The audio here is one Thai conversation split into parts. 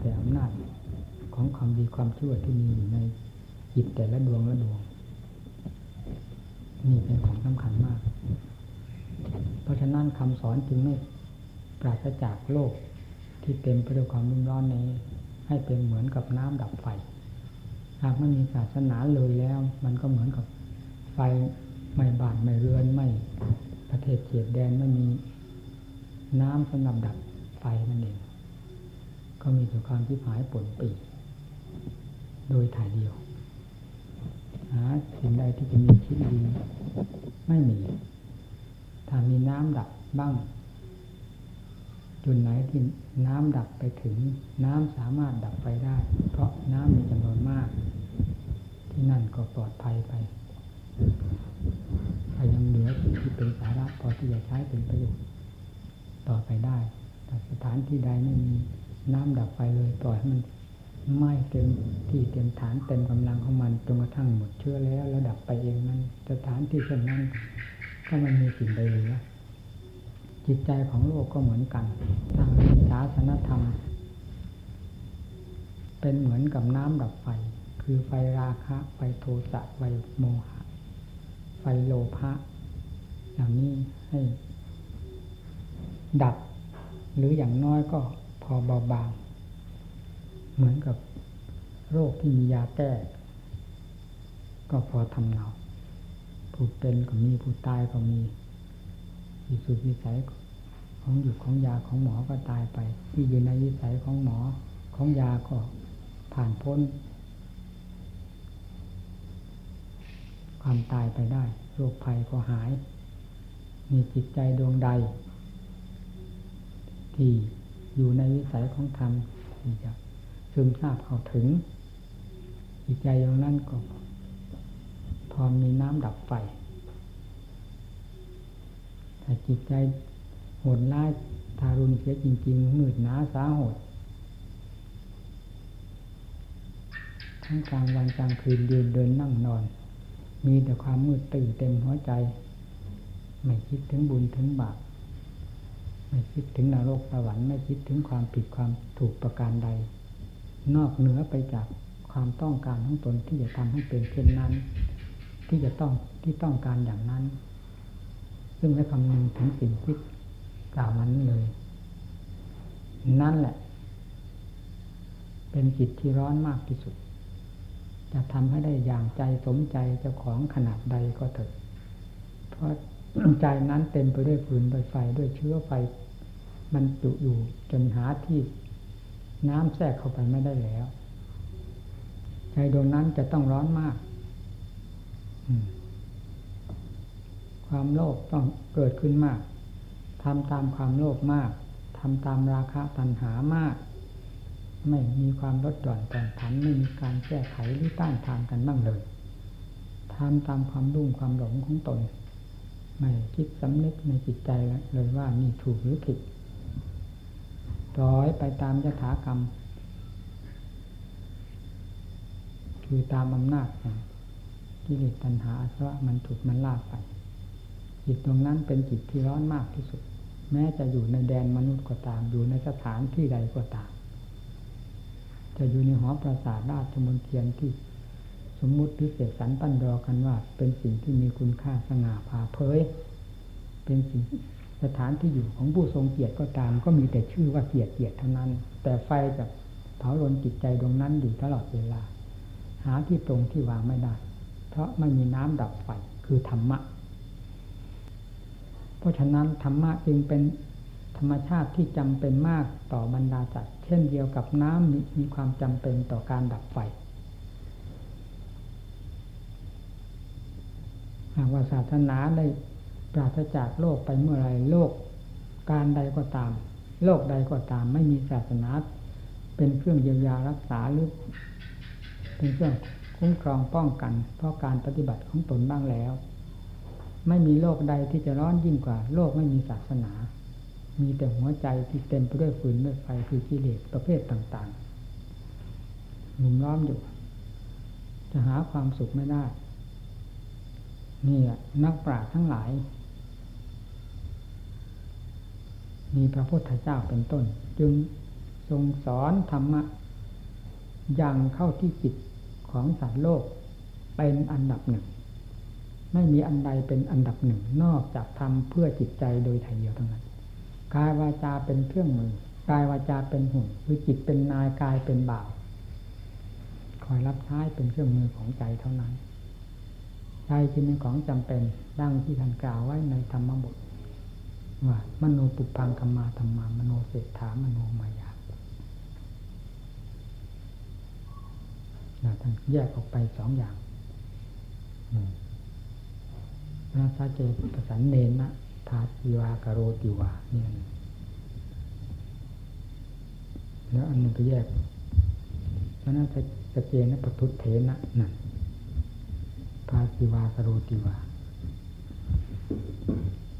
แต่อำนาจของความดีความชั่วที่มีอยู่ในจิตแต่ละดวงละดวง นี่เป็นของสำคัญมาก เพราะฉะนั้นคำสอนจึงไม่ปราศจากโลกที่เต็มไปด้วยความรุ่มร้อนนี้ ให้เป็นเหมือนกับน้ำดับไฟ หากไม่มีศาสนาเลยแล้ว มันก็เหมือนกับไฟไม่บานไม่เรือนไม่ประเทศเขตแดนไม่มีน้ำสำหรับดับไฟนั่นเอง ก็มีแต่ความที่หายผลปีโดยถ่ายเดียวหาสิ่งใดที่จะมีชีวิตดีไม่มี ถ้ามีน้ำดับบ้างจุดไหนที่น้ำดับไปถึง น้ำสามารถดับไฟได้ เพราะน้ำมีจำนวนมาก ที่นั่นก็ปลอดภัยไปถ้ายังเหลือสิ่งที่เป็นสาระพอที่จะใช้เป็นประโยชน์ต่อไปได้แต่สถานที่ใดไม่มี น้ำดับไฟเลยปล่อยให้มันไหม้เต็มที่เต็มฐานเต็มกำลังของมันจนกระทั่งหมดเชื้อแล้วแล้วดับไปเองนั้นสถานที่เช่นนั้นก็มันมีสิ่งใดเหลือจิตใจของโลกก็เหมือนกันทางศาสนธรรม เป็นเหมือนกับน้ำดับไฟ คือไฟราคะ ไฟโทสะไฟโมหะ ไฟโลภะอย่างนี้ให้ดับ หรืออย่างน้อยก็ อเบาบาง เหมือนกับโรคที่มียาแก้ ก็พอทำเนาผู้เป็นก็มีผู้ตายก็มีวิสุทธิวิสัยของหยุดของยาของหมอก็ตายไป ที่อยู่ในวิสัยของหมอของยาก็ผ่านพ้น ความตายไปได้ โรคภัยก็หาย มีจิตใจดวงใด ที่ อยู่ในวิสัยของธรรมที่จะซึมซาบเข้าถึงจิตใจอย่างนั้นก็ พอมีน้ำดับไฟแต่จิตใจโหดร้ายทารุณเสียจริง ๆ มืดหนาสาหดทั้งกลางวันกลางคืนเดินเดินนั่งนอน มีแต่ความมืดตื่นเต็มหัวใจ ไม่คิดถึงบุญถึงบาป ไม่คิดถึงนรกสวรรค์ไม่คิดถึงความผิดความถูกประการใด นอกเหนือไปจากความต้องการของตนที่จะทำให้เป็นเช่นนั้น ที่จะต้องที่ต้องการอย่างนั้น ซึ่งไม่คำนึงถึงสิ่งที่กล่าวมันเลย นั่นแหละ เป็นจิตที่ร้อนมากที่สุด จะทำให้ได้อย่างใจสมใจเจ้าของขนาดใดก็เถิดเพราะ ใจนั้นเต็มไปด้วยฟืนด้วยไฟด้วยเชื้อไฟ มันจุอยู่จนหาที่น้ำแทรกเข้าไปไม่ได้แล้ว ใจดวงนั้นจะต้องร้อนมาก ความโลภต้องเกิดขึ้นมากทำตามความโลภมากทำตามราคะตัณหามาก ไม่มีความลดหย่อนผ่อนผันไม่มีการแก้ไขหรือต้านทานกันบ้างเลยทำตามความรุ่งความหลงของตน ไม่คิดสำนึกในจิตใจเลยว่านี่ถูกหรือผิดปล่อยไปตามยถากรรม คือตามอำนาจแห่งกิเลสตัณหาอาสวะมันถูกมันลากไป จิตตรงนั้นเป็นจิตที่ร้อนมากที่สุด แม้จะอยู่ในแดนมนุษย์ก็ตาม อยู่ในสถานที่ใดก็ตาม จะอยู่ในหอปราสาทราชมนเทียนที่ สมมุติพิเศษสันปันดอกันว่า เป็นสิ่งที่มีคุณค่าสง่าผ่าเผย เป็นสิ่งสถานที่อยู่ของผู้ทรงเกียรติก็ตาม ก็มีแต่ชื่อว่าเกียรติเกียรติเท่านั้น แต่ไฟจะเผาลนจิตใจดวงนั้นอยู่ตลอดเวลา หาที่ตรงที่วางไม่ได้ เพราะไม่มีน้ำดับไฟคือธรรมะ เพราะฉะนั้นธรรมะจึงเป็นธรรมชาติที่จำเป็นมากต่อบรรดาจัตเช่นเดียวกับน้ำมมีความจำเป็นต่อการดับไฟากว่าศาสนาได้ปราศจากโลกไปเมื่อไรโลกการใดก็ตาม โลกใดก็ตาม ไม่มีศาสนา เป็นเครื่องเยียวยารักษาหรือเป็นเครื่องคุ้มครองป้องกัน เพราะการปฏิบัติของตนบ้างแล้ว ไม่มีโลกใดที่จะร้อนยิ่งกว่า โลกไม่มีศาสนา มีแต่หัวใจที่เต็มไปด้วยฟืนด้วยไฟคือกิเลสประเภทต่างๆหนุมร้อมอยู่ จะหาความสุขไม่ได้ นี่แหละนักปราชญ์ทั้งหลาย มีพระพุทธเจ้าเป็นต้น จึงทรงสอนธรรมะอย่างเข้าที่จิตของสัตว์โลกเป็นอันดับหนึ่ง ไม่มีอันใดเป็นอันดับหนึ่ง นอกจากทำเพื่อจิตใจโดยถ่เดียวเท่านั้นกายวาจาเป็นเครื่องมือกายวาจาเป็นหุ่นคือจิตเป็นนายกายเป็นบ่าวคอยรับใช้เป็นเครื่องมือของใจเท่านั้น ใจจึงเป็นของจำเป็นดังที่ท่านกล่าวไว้ในธรรมบทว่ามโนปุพังกมาธรรมามโนเศรษฐามโนมายาท่านแยกออกไปสองอย่างนาซาเจประสันเนนะทาติวากโรติวาเนี่ยแล้วอันหนึ่งก็แยกแล้วน่าจะเจนะปทุเทนะนั่น พาติวากโรติวา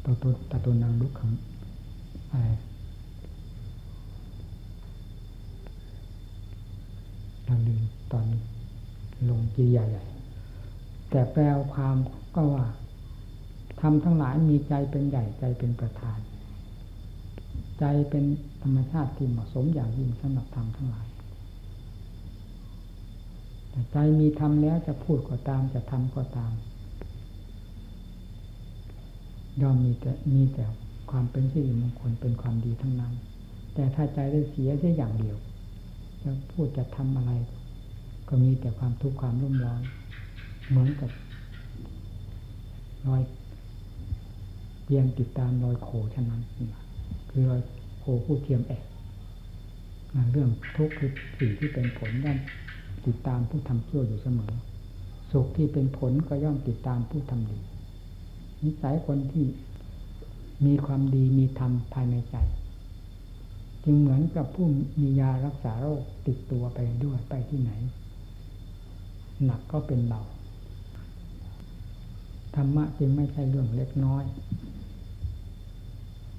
ตัวตัวตตัวนังลุกคำอะไรเราลืมตอนลงจีใหญ่ๆแต่แปลความก็ว่าทำทั้งหลายมีใจเป็นใหญ่ใจเป็นประธาน ใจเป็นธรรมชาติที่เหมาะสมอย่างยิ่งสำหรับทำทั้งหลาย ใจมีทำแล้วจะพูดก็ตามจะทำก็ตามย่อมมีแต่มีแต่ความเป็นสิริมงคลเป็นความดีทั้งนั้น แต่ถ้าใจได้เสียแค่อย่างเดียวจะพูดจะทำอะไร ก็มีแต่ความทุกข์ความรุ่มร้อน เหมือนกับรอยเพียงติดตามรอยโขฉะนั้นคือรอยโขผู้เทียมแอกเรื่องทุกข์คือสิ่งที่เป็นผลย่อม ติดตามผู้ทำชั่วอยู่เสมอ สุขที่เป็นผลก็ย่อมติดตามผู้ทำดี นิสัยคนที่มีความดีมีธรรมภายในใจ จึงเหมือนกับผู้มียารักษาโรคติดตัวไปด้วยไปที่ไหน หนักก็เป็นเบาธรรมะจึงไม่ใช่เรื่องเล็กน้อย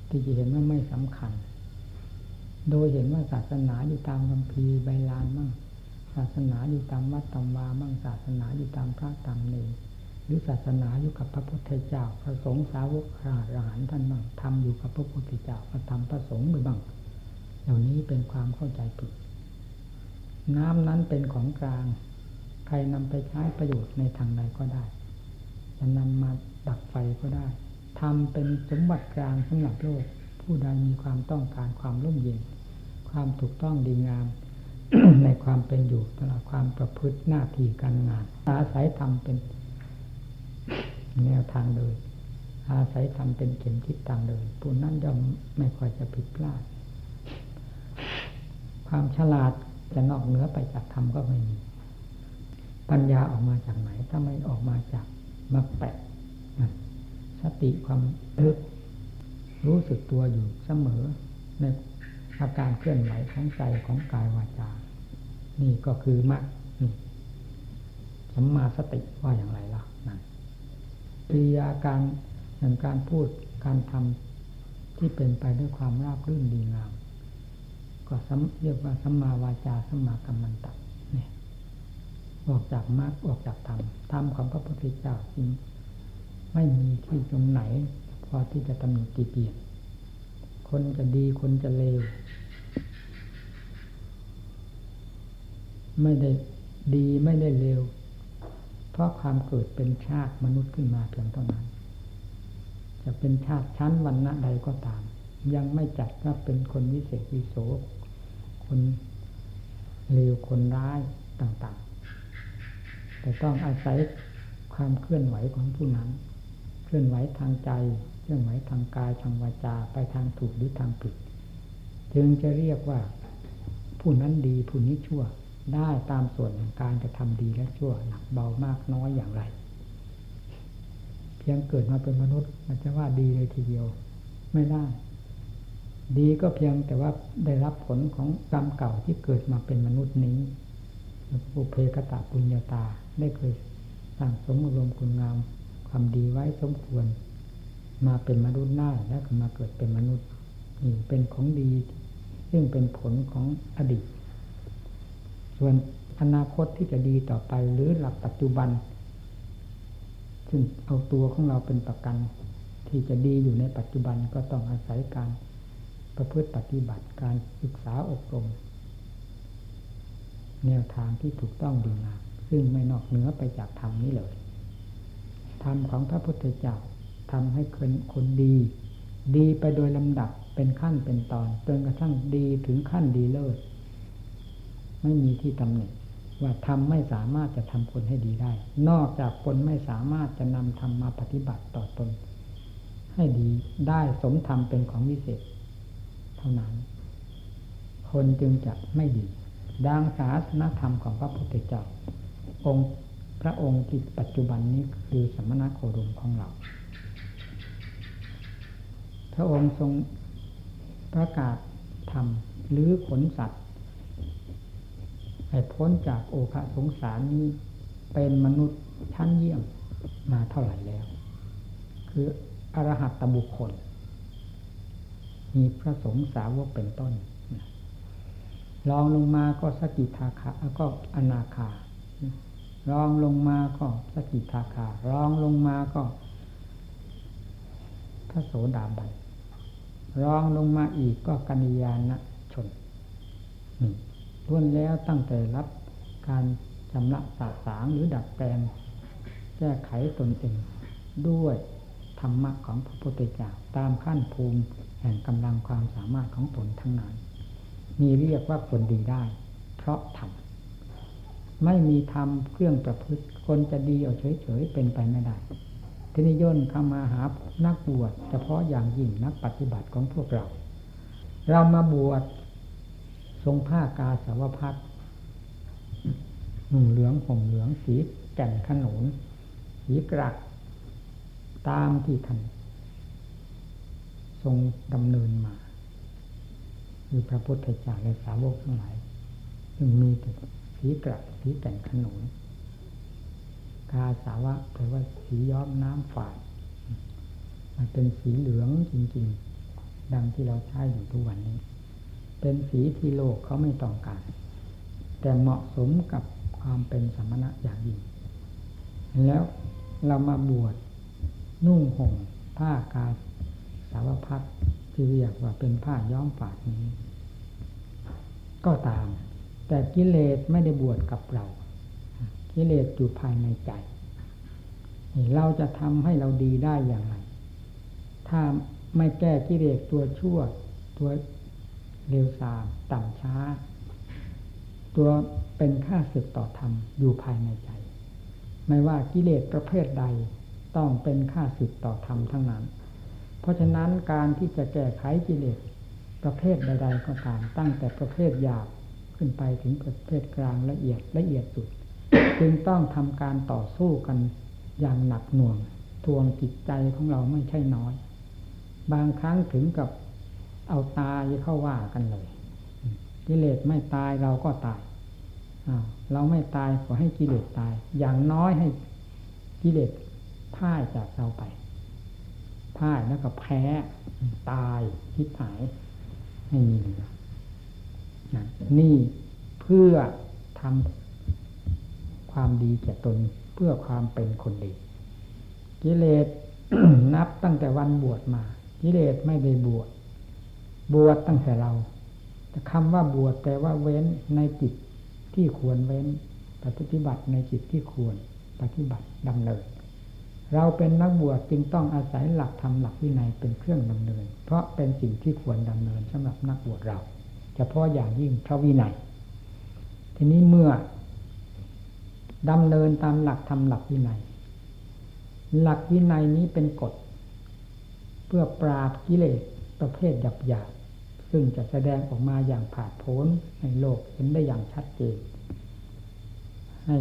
ที่จะเห็นว่าไม่สำคัญ โดยเห็นว่าศาสนาอยู่ตามคำพีใบลานมั่ง ศาสนาอยู่ตามวัดตามวามั่งศาสนาอยู่ตามพระตามเนรหรือศาสนาอยู่กับพระพุทธเจ้าพระสงฆ์สาวกพระอรหันท่านบ้างทำอยู่กับพระพุทธเจ้าพระธรรมพระสงฆ์บ้างเหล่านี้เป็นความเข้าใจผิดน้ำนั้นเป็นของกลาง ใครนำไปใช้ประโยชน์ในทางใดก็ได้ จะนำมาดับไฟก็ได้ทำเป็นสมบัติกลางสำหรับโลก ผู้ใดมีความต้องการความร่มเย็น ความถูกต้องดีงาม ในความเป็นอยู่ตลอดความประพฤติหน้าที่การงาน อาศัยทำเป็นแนวทางเดิน อาศัยทำเป็นเข็มทิศทางเดินผู้นั้นย่อมไม่ค่อยจะผิดพลาด ความฉลาดจะนอกเหนือไปจากธรรมก็ไม่มี ปัญญาออกมาจากไหน ถ้าไม่ออกมาจากมาแปะสติความรึกรู้สึกตัวอยู่เสมอในอาการเคลื่อนไหวของใจของกายวาจา นี่ก็คือมรรคสัมมาสติว่าอย่างไรล่ะนั่นกิริยาการอย่างการพูดการทำที่เป็นไปด้วยความราบรื่นดีงาม ก็เรียกว่าสัมมาวาจาสัมมากัมมันตะเนี่ยออกจากมรรคออกจากธรรมธรรมของพระพุทธเจ้าจริงไม่มีที่ตรงไหน พอที่จะตำหนิตีเตียนคนจะดีคนจะเลว ไม่ได้ดีไม่ได้เลวเพราะความเกิดเป็นชาติมนุษย์ขึ้นมาเพียงเท่านั้น จะเป็นชาติชั้นวันณะใดก็ตาม ยังไม่จัดว่าเป็นคนวิเศษวิโสคนเลวคนร้ายต่างๆ แต่ต้องอาศัยความเคลื่อนไหวของผู้นั้น เคลื่อนไหวทางใจ เคลื่อนไหวทางกายทางวาจาไปทางถูกหรือทางผิด จึงจะเรียกว่าผู้นั้นดีผู้นี้ชั่ว ได้ตามส่วนของการจะทำดีและชั่วหนักเบามากน้อยอย่างไร เพียงเกิดมาเป็นมนุษย์มันจะว่าดีเลยทีเดียว ไม่ได้ ดีก็เพียงแต่ว่าได้รับผลของกรรมเก่าที่เกิดมาเป็นมนุษย์นี้ปุเพกตะปุญญาตาได้เคยสั่งสมอารมณ์คุณงาม ความดีไว้สมควร มาเป็นมนุษย์หน้าแล้วก็มาเกิดเป็นมนุษย์นี่เป็นของดี ซึ่งเป็นผลของอดีต ส่วนอนาคตที่จะดีต่อไปหรือหลักปัจจุบัน ซึ่งเอาตัวของเราเป็นประกัน ที่จะดีอยู่ในปัจจุบันก็ต้องอาศัยการประพฤติปฏิบัติการศึกษาอบรม แนวทางที่ถูกต้องดีงามซึ่งไม่นอกเหนือไปจากธรรมนี้เลยธรรมของพระพุทธเจ้าทำให้คนคนดี ดีไปโดยลำดับเป็นขั้นเป็นตอนจนกระทั่งดีถึงขั้นดีเลิศ ไม่มีที่ตำหนิว่าทำไม่สามารถจะทำคนให้ดีได้ นอกจากคนไม่สามารถจะนำธรรมมาปฏิบัติต่อตน ให้ดีได้สมธรรมเป็นของวิเศษ เท่านั้น คนจึงจะไม่ดี ดังศาสนธรรมของพระพุทธเจ้า องค์พระองค์ที่ปัจจุบันนี้คือสมณโคดมของเรา พระองค์ทรงประกาศธรรมหรือขนสัตว์ ให้พ้นจากโอคะสงสารนี้ เป็นมนุษย์ชั้นเยี่ยมมาเท่าไหร่แล้ว คืออรหัตตบุคคล มีพระสงฆ์สาวกเป็นต้นรองลงมาก็สกิทาคาก็อนาคารองลงมาก็สกิทาคารองลงมาก็พระโสดาบันรองลงมาอีกก็กัญญาณชนนี่ ล้วนแล้วตั้งแต่รับการชำระสาสางหรือดัดแปลง แก้ไขตนเองด้วยธรรมะของพระพุทธเจ้าตามขั้นภูมิแห่งกำลังความสามารถของตนทั้งนั้นมีเรียกว่าคนดีได้ เพราะธรรมไม่มีธรรมเครื่องประพฤติคนจะดีเอาเฉยๆเป็นไปไม่ได้ทีนี้ย่นเข้ามาหานักบวชเฉพาะอย่างยิ่งนักปฏิบัติของพวกเรา เรามาบวช ทรงผ้ากาสาวพัดหนุ่งเหลืองห่มเหลืองสีแก่นขนุนสีกรักตามที่ท่านทรงดำเนินมาคือพระพุทธเจ้าและสาวกทั้งหลายซึ่งมีแต่สีกรักสีแก่นขนุนกาสาวะแปลว่าสีย้อมน้ำฝาดมันเป็นสีเหลืองจริง ๆ ดังที่เราใช้อยู่ทุกวันนี้ เป็นสีที่โลกเขาไม่ต้องการ แต่เหมาะสมกับความเป็นสมณะอย่างยิ่ง แล้วเรามาบวชนุ่งห่มผ้ากาสาวพัดที่เรียกว่าเป็นผ้าย้อมฝาดนี้ ก็ตาม แต่กิเลสไม่ได้บวชกับเรา กิเลสอยู่ภายในใจเราจะทำให้เราดีได้อย่างไร ถ้าไม่แก้กิเลสตัวชั่วตัว เร็วซามต่ำช้า ตัวเป็นค่าศึกต่อธรรมอยู่ภายในใจ ไม่ว่ากิเลสประเภทใดต้องเป็นค่าศึกต่อธรรมทั้งนั้น เพราะฉะนั้นการที่จะแก้ไขกิเลสประเภทใด ๆ ก็ตาม ตั้งแต่ประเภทหยาบขึ้นไปถึงประเภทกลางละเอียดละเอียดสุด จึงต้องทำการต่อสู้กันอย่างหนักหน่วง ทวงจิตใจของเราไม่ใช่น้อย บางครั้งถึงกับ เอาตายเข้าว่ากันเลยกิเลสไม่ตายเราก็ตายเราไม่ตายขอให้กิเลสตาย อย่างน้อยให้กิเลสพ่ายจากเราไปพ่ายแล้วก็แพ้ตายคิดหายให้มีเหลือนี่เพื่อทำความดีแก่ตนเพื่อความเป็นคนดี กิเลสนับตั้งแต่วันบวชมา กิเลสไม่ได้บวช บวชตั้งแต่เรา แต่คำว่าบวชแปลว่าเว้นในจิตที่ควรเว้นปฏิบัติในจิตที่ควรปฏิบัติดำเนิน เราเป็นนักบวชจึงต้องอาศัยหลักธรรมหลักวินัยเป็นเครื่องดำเนิน เพราะเป็นสิ่งที่ควรดำเนินสำหรับนักบวชเราเฉพาะอย่างยิ่งพระวินัย ทีนี้เมื่อดำเนินตามหลักทำหลักวินัย หลักวินัยนี้เป็นกฎ เพื่อปราบกิเลสประเภทหยาบหยาบ ซึ่งจะแสดงออกมาอย่างผ่าดโผนในโลกเห็นได้อย่างชัดเจน ให้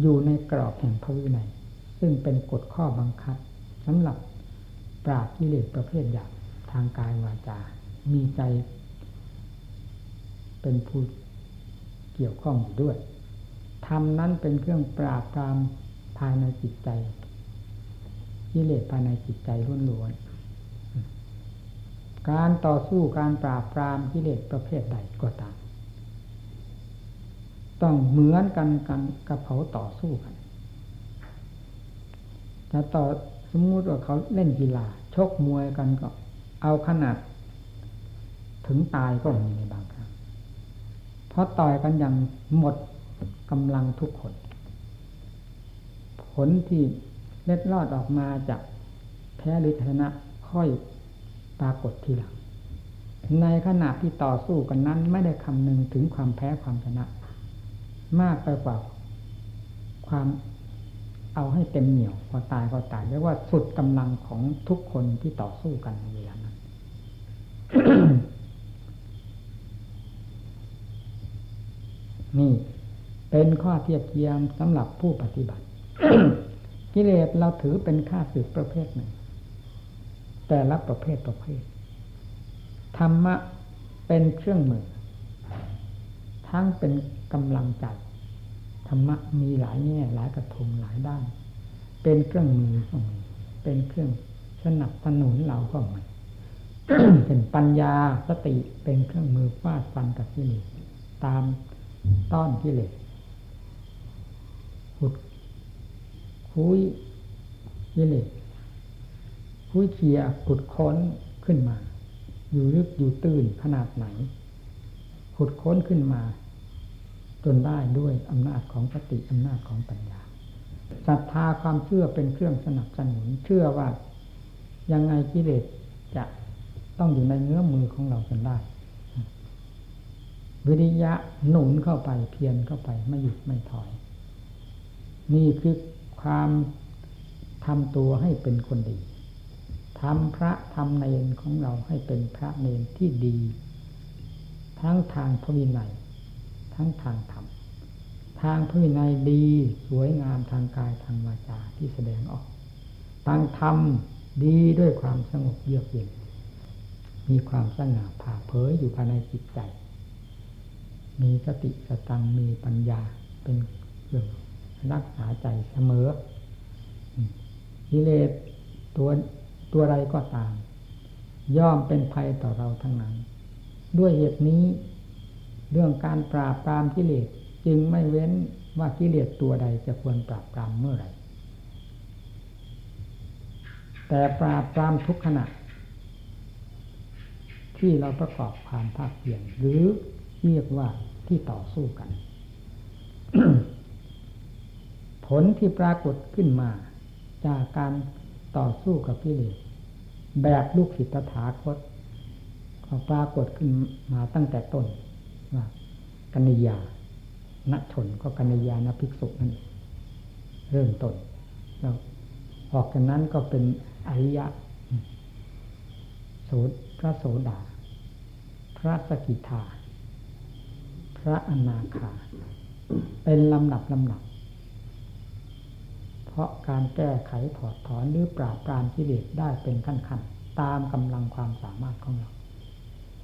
อยู่ในกรอบแห่งพระวินัย ซึ่งเป็นกฎข้อบังคับสำหรับปราบกิเลสประเภทหยาบทางกายวาจา มีใจ เป็นผู้เกี่ยวข้องอยู่ด้วยธรรมนั้นเป็นเครื่องปราบปรามภายในจิตใจกิเลสภายในจิตใจล้วนๆ การต่อสู้การปราบปรามกิเลสประเภทใดก็ตาม ต้องเหมือนกันกันกับเขาต่อสู้กันจะต่อสมมติว่าเขาเล่นกีฬาชกมวยกันก็เอาขนาด ถึงตายก็มีในบางครั้งเพราะต่อยกันอย่างหมดกำลังทุกคน ผลที่เล็ดลอดออกมาจากแพ้หรือชนะค่อย ปรากฏทีหลัง ในขณะที่ต่อสู้กันนั้น ไม่ได้คำนึงถึงความแพ้ความชนะ มากไปกว่า ความเอาให้เต็มเหนียวพอตายก็ตายเรียกว่าสุดกำลังของทุกคนที่ต่อสู้กันในเวลานั้นนี่เป็นข้อเทียบเทียมสำหรับผู้ปฏิบัติ กิเลสเราถือเป็นค่าศึกประเภทหนึ่ง แต่ละประเภทประเภท ธรรมะเป็นเครื่องมือ ทั้งเป็นกำลังใจ ธรรมะมีหลายแง่หลายกระทงหลายด้าน เป็นเครื่องมือก็มีเป็นเครื่องสนับสนุนเราก็มีเป็นปัญญาสติเป็นเครื่องมือฟาดฟันกับกิเลสตามต้อนกิเลสขุดคุยกิเลส คุยเคียขุดค้นขึ้นมา อยู่ลึกอยู่ตื้นขนาดไหน ขุดค้นขึ้นมา จนได้ด้วยอำนาจของสติอำนาจของปัญญาศรัทธาความเชื่อเป็นเครื่องสนับสนุน เชื่อว่ายังไงกิเลสจะต้องอยู่ในเนื้อมือของเราจนได้วิริยะหนุนเข้าไปเพียรเข้าไปไม่หยุดไม่ถอย นี่คือความทำตัวให้เป็นคนดี ทำพระทำเนรของเราให้เป็นพระเนรที่ดี ทั้งทางพระวินัย ทั้งทางธรรมทางพระวินัยดีสวยงามทางกายทางวาจาที่แสดงออก ทางธรรมดีด้วยความสงบเยือกเย็น มีความสง่าผ่าเผยอยู่ภายในจิตใจ มีสติสตังมีปัญญาเป็นเครื่องรักษาใจเสมอกิเลสตัว ตัวใดก็ตาม ย่อมเป็นภัยต่อเราทั้งนั้น ด้วยเหตุนี้ เรื่องการปราบปรามกิเลสจึงไม่เว้นว่ากิเลสตัวใดจะควรปราบปรามเมื่อไหร่ แต่ปราบปรามทุกขณะ ที่เราประกอบความภาคเพียรหรือเรียกว่าที่ต่อสู้กัน ผลที่ปรากฏขึ้นมา จากการต่อสู้กับกิเลส แบบลูกศิษย์ตถาคตก็ปรากฏขึ้นมาตั้งแต่ต้นว่ากัญญาณชนก็กัญญาณภิกษุนั่นเริ่มต้นแล้วออกจากนั้นก็เป็นอริยะโสพระโสดา พระสกิทา พระอนาคา เป็นลำดับลำดับ พราะการแก้ไขถอดถอนหรือปราบปรามกิเลสได้เป็นขั้นขั้นตามกำลังความสามารถของเรา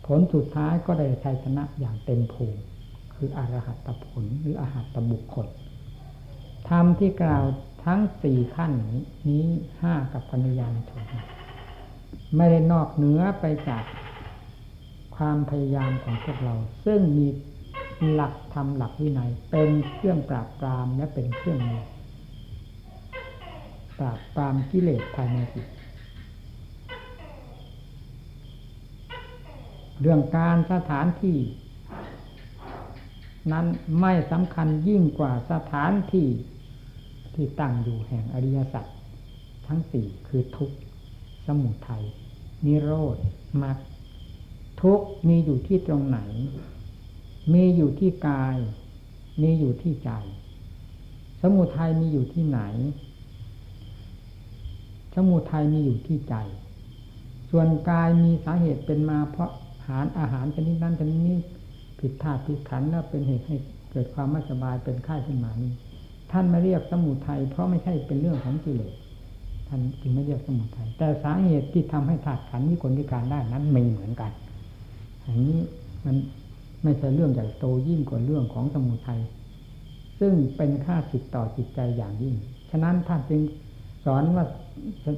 ผลสุดท้ายก็ได้ชัยชนะอย่างเต็มภูมิคืออรหัตผลหรืออรหัตบุคคลธรรมที่กล่าวทั้งสี่ขั้นนี้ห้ากับปัญญาณชนไม่ได้นอกเหนือไปจากความพยายามของพวกเรา ซึ่งมีหลักธรรมหลักวินัย เป็นเครื่องปราบปรามและเป็นเครื่องมือ ปราบปรามกิเลสภายในจิต เรื่องการสถานที่ นั้นไม่สำคัญยิ่งกว่าสถานที่ที่ตั้งอยู่แห่งอริยสัจทั้งสี่คือทุกข์สมุทัยนิโรธมรรคทุกมีอยู่ที่ตรงไหน มีอยู่ที่กาย มีอยู่ที่ใจ สมุทัยมีอยู่ที่ไหน สมุทัยมีอยู่ที่ใจ ส่วนกายมีสาเหตุเป็นมาเพราะหารอาหารชนิดนั้นชนิดนี้ผิดธาตุผิดขันแล้วเป็นเหตุให้เกิดความไม่สบายเป็นไข้ขึ้นมานี้ท่านไม่เรียกสมุทัยเพราะไม่ใช่เป็นเรื่องของกิเลสท่านจึงไม่เรียกสมุทัยแต่สาเหตุที่ทำให้ธาตุขันนี้คนพิการได้นั้นมีเหมือนกันอันนี้มันไม่ใช่เรื่องใหญ่โตยิ่งกว่าเรื่องของสมุทัยซึ่งเป็นค่าสิทต่อจิตใจอย่างยิ่ง ฉะนั้นท่านจึง สอนว่า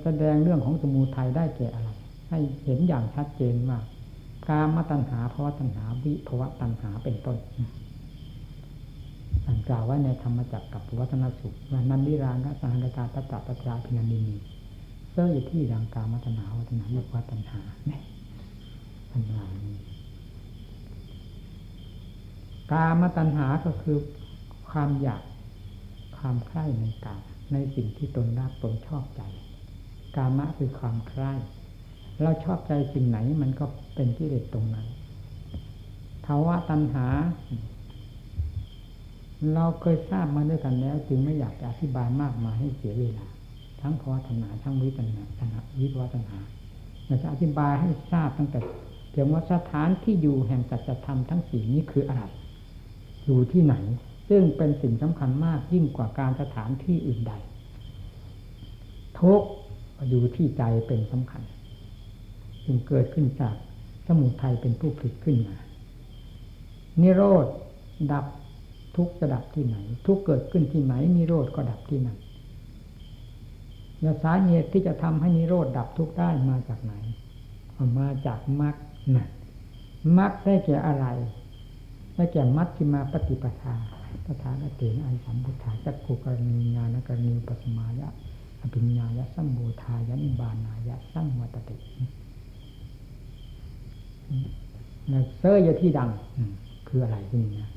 แสดงเรื่องของสมุทัยได้แก่อะไร ให้เห็นอย่างชัดเจนว่ากามตัณหาภาวะตัณหาวิภวะตัณหาเป็นต้นอันกล่าวไว้ในธรรมจักรกับวัฒนสุขว่านันดิรางสังกตาตตะปัจจาพินันดินีเสื้ออยู่ที่ดังกามตัณหาวัฒนาวิภวะตัณหาเนี่ยปัญหานี้กามตัณหาก็คือความอยากความใคร่ในกาม ในสิ่งที่ตนรักตนชอบใจ กามะคือความใคร่เราชอบใจสิ่งไหนมันก็เป็นที่เด็ดตรงนั้นภาวะตัณหา เราเคยทราบมาด้วยกันแล้ว จึงไม่อยากจะอธิบายมากมายให้เสียเวลา ทั้งภาวะตัณหาทั้งวิปัญญาตัณหาวิภาวะตัณหาเราจะอธิบายให้ทราบตั้งแต่เพียงว่าสถานที่อยู่แห่งสัจธรรมทั้งสี่นี้คืออะไรอยู่ที่ไหน ซึ่งเป็นสิ่งสำคัญมากยิ่งกว่าการสถานที่อื่นใด ทุกอยู่ที่ใจเป็นสำคัญ จึงเกิดขึ้นจากสมุทัยเป็นผู้ผลิตขึ้นมา นิโรธดับทุกจะดับที่ไหน ทุกเกิดขึ้นที่ไหนนิโรธก็ดับที่นั่นและสาเหตุที่จะทำให้นิโรธดับทุกได้มาจากไหนมาจากมรรคนะมรรคได้แก่อะไร ได้แก่มัชฌิมาปฏิปทา สถานเตนอันสัมพุทธาจักขุกรณีญาณกรณีปัสมายะอภิญญายะสัมบูทายะนิบานายะสัมวัตติเซอร์ยที่ดังคืออะไรที่นี่นะ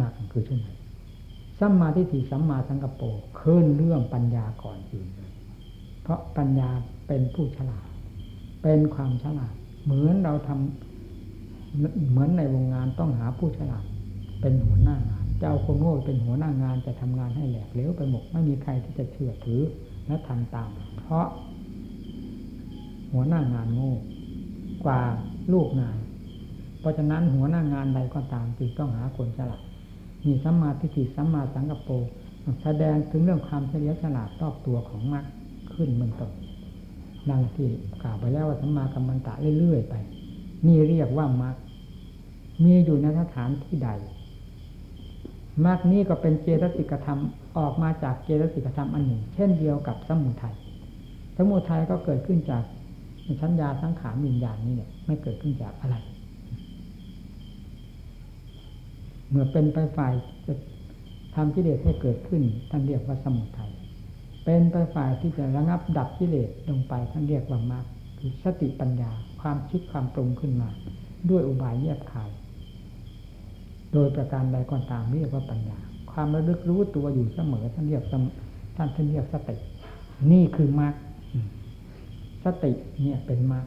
มากคือช่วงไหนสัมมาทิฏฐิสัมมาสังกปรขึ้นเรื่องปัญญาก่อนอื่นเลยเพราะปัญญาเป็นผู้ฉลาด เป็นความฉลาด เหมือนเราทำ เหมือนในวงงานต้องหาผู้ฉลาดเป็นหัวหน้างานจะเอาคนโง่เป็นหัวหน้างานจะทำงานให้แหลกเลี้ยวไปหมดไม่มีใครที่จะเชื่อถือและทำตาม เพราะ หัวหน้างานโง่กว่าลูกงาน เพราะฉะนั้นหัวหน้างานใดก็ตามจึงต้องหาคนฉลาดมีสัมมาทิฏฐิสัมมาสังกปรแสดงถึงเรื่องความเฉลียวฉลาดรอบตัวของมรรคขึ้นเมืองต้นดังที่กล่าวไปแล้วว่าสัมมากัมมันตะเรื่อยๆไป นี่เรียกว่ามรรคมีอยู่ในสถานที่ใดมรรคนี้ก็เป็นเจตสิกธรรมออกมาจากเจตสิกธรรมอันหนึ่ง เช่นเดียวกับสมุทัยสมุทัยก็เกิดขึ้นจากชั้นยาสังขารวิญญาณนี้เนี่ยไม่เกิดขึ้นจากอะไร เมื่อเป็นไปฝ่ายจะทำกิเลสให้เกิดขึ้นท่านเรียกว่าสมุทัยเป็นไปฝ่ายที่จะระงับดับกิเลสลงไปท่านเรียกว่ามรรค คือสติปัญญาความคิดความปรุงขึ้นมา ด้วยอุบายแยบคาย โดยประการใดก็ตามเรียกว่าปัญญา ความระลึกรู้ตัวอยู่เสมอท่านเรียกท่านท่านเรียกสติ นี่คือมรรคสติเนี่ยเป็นมรรค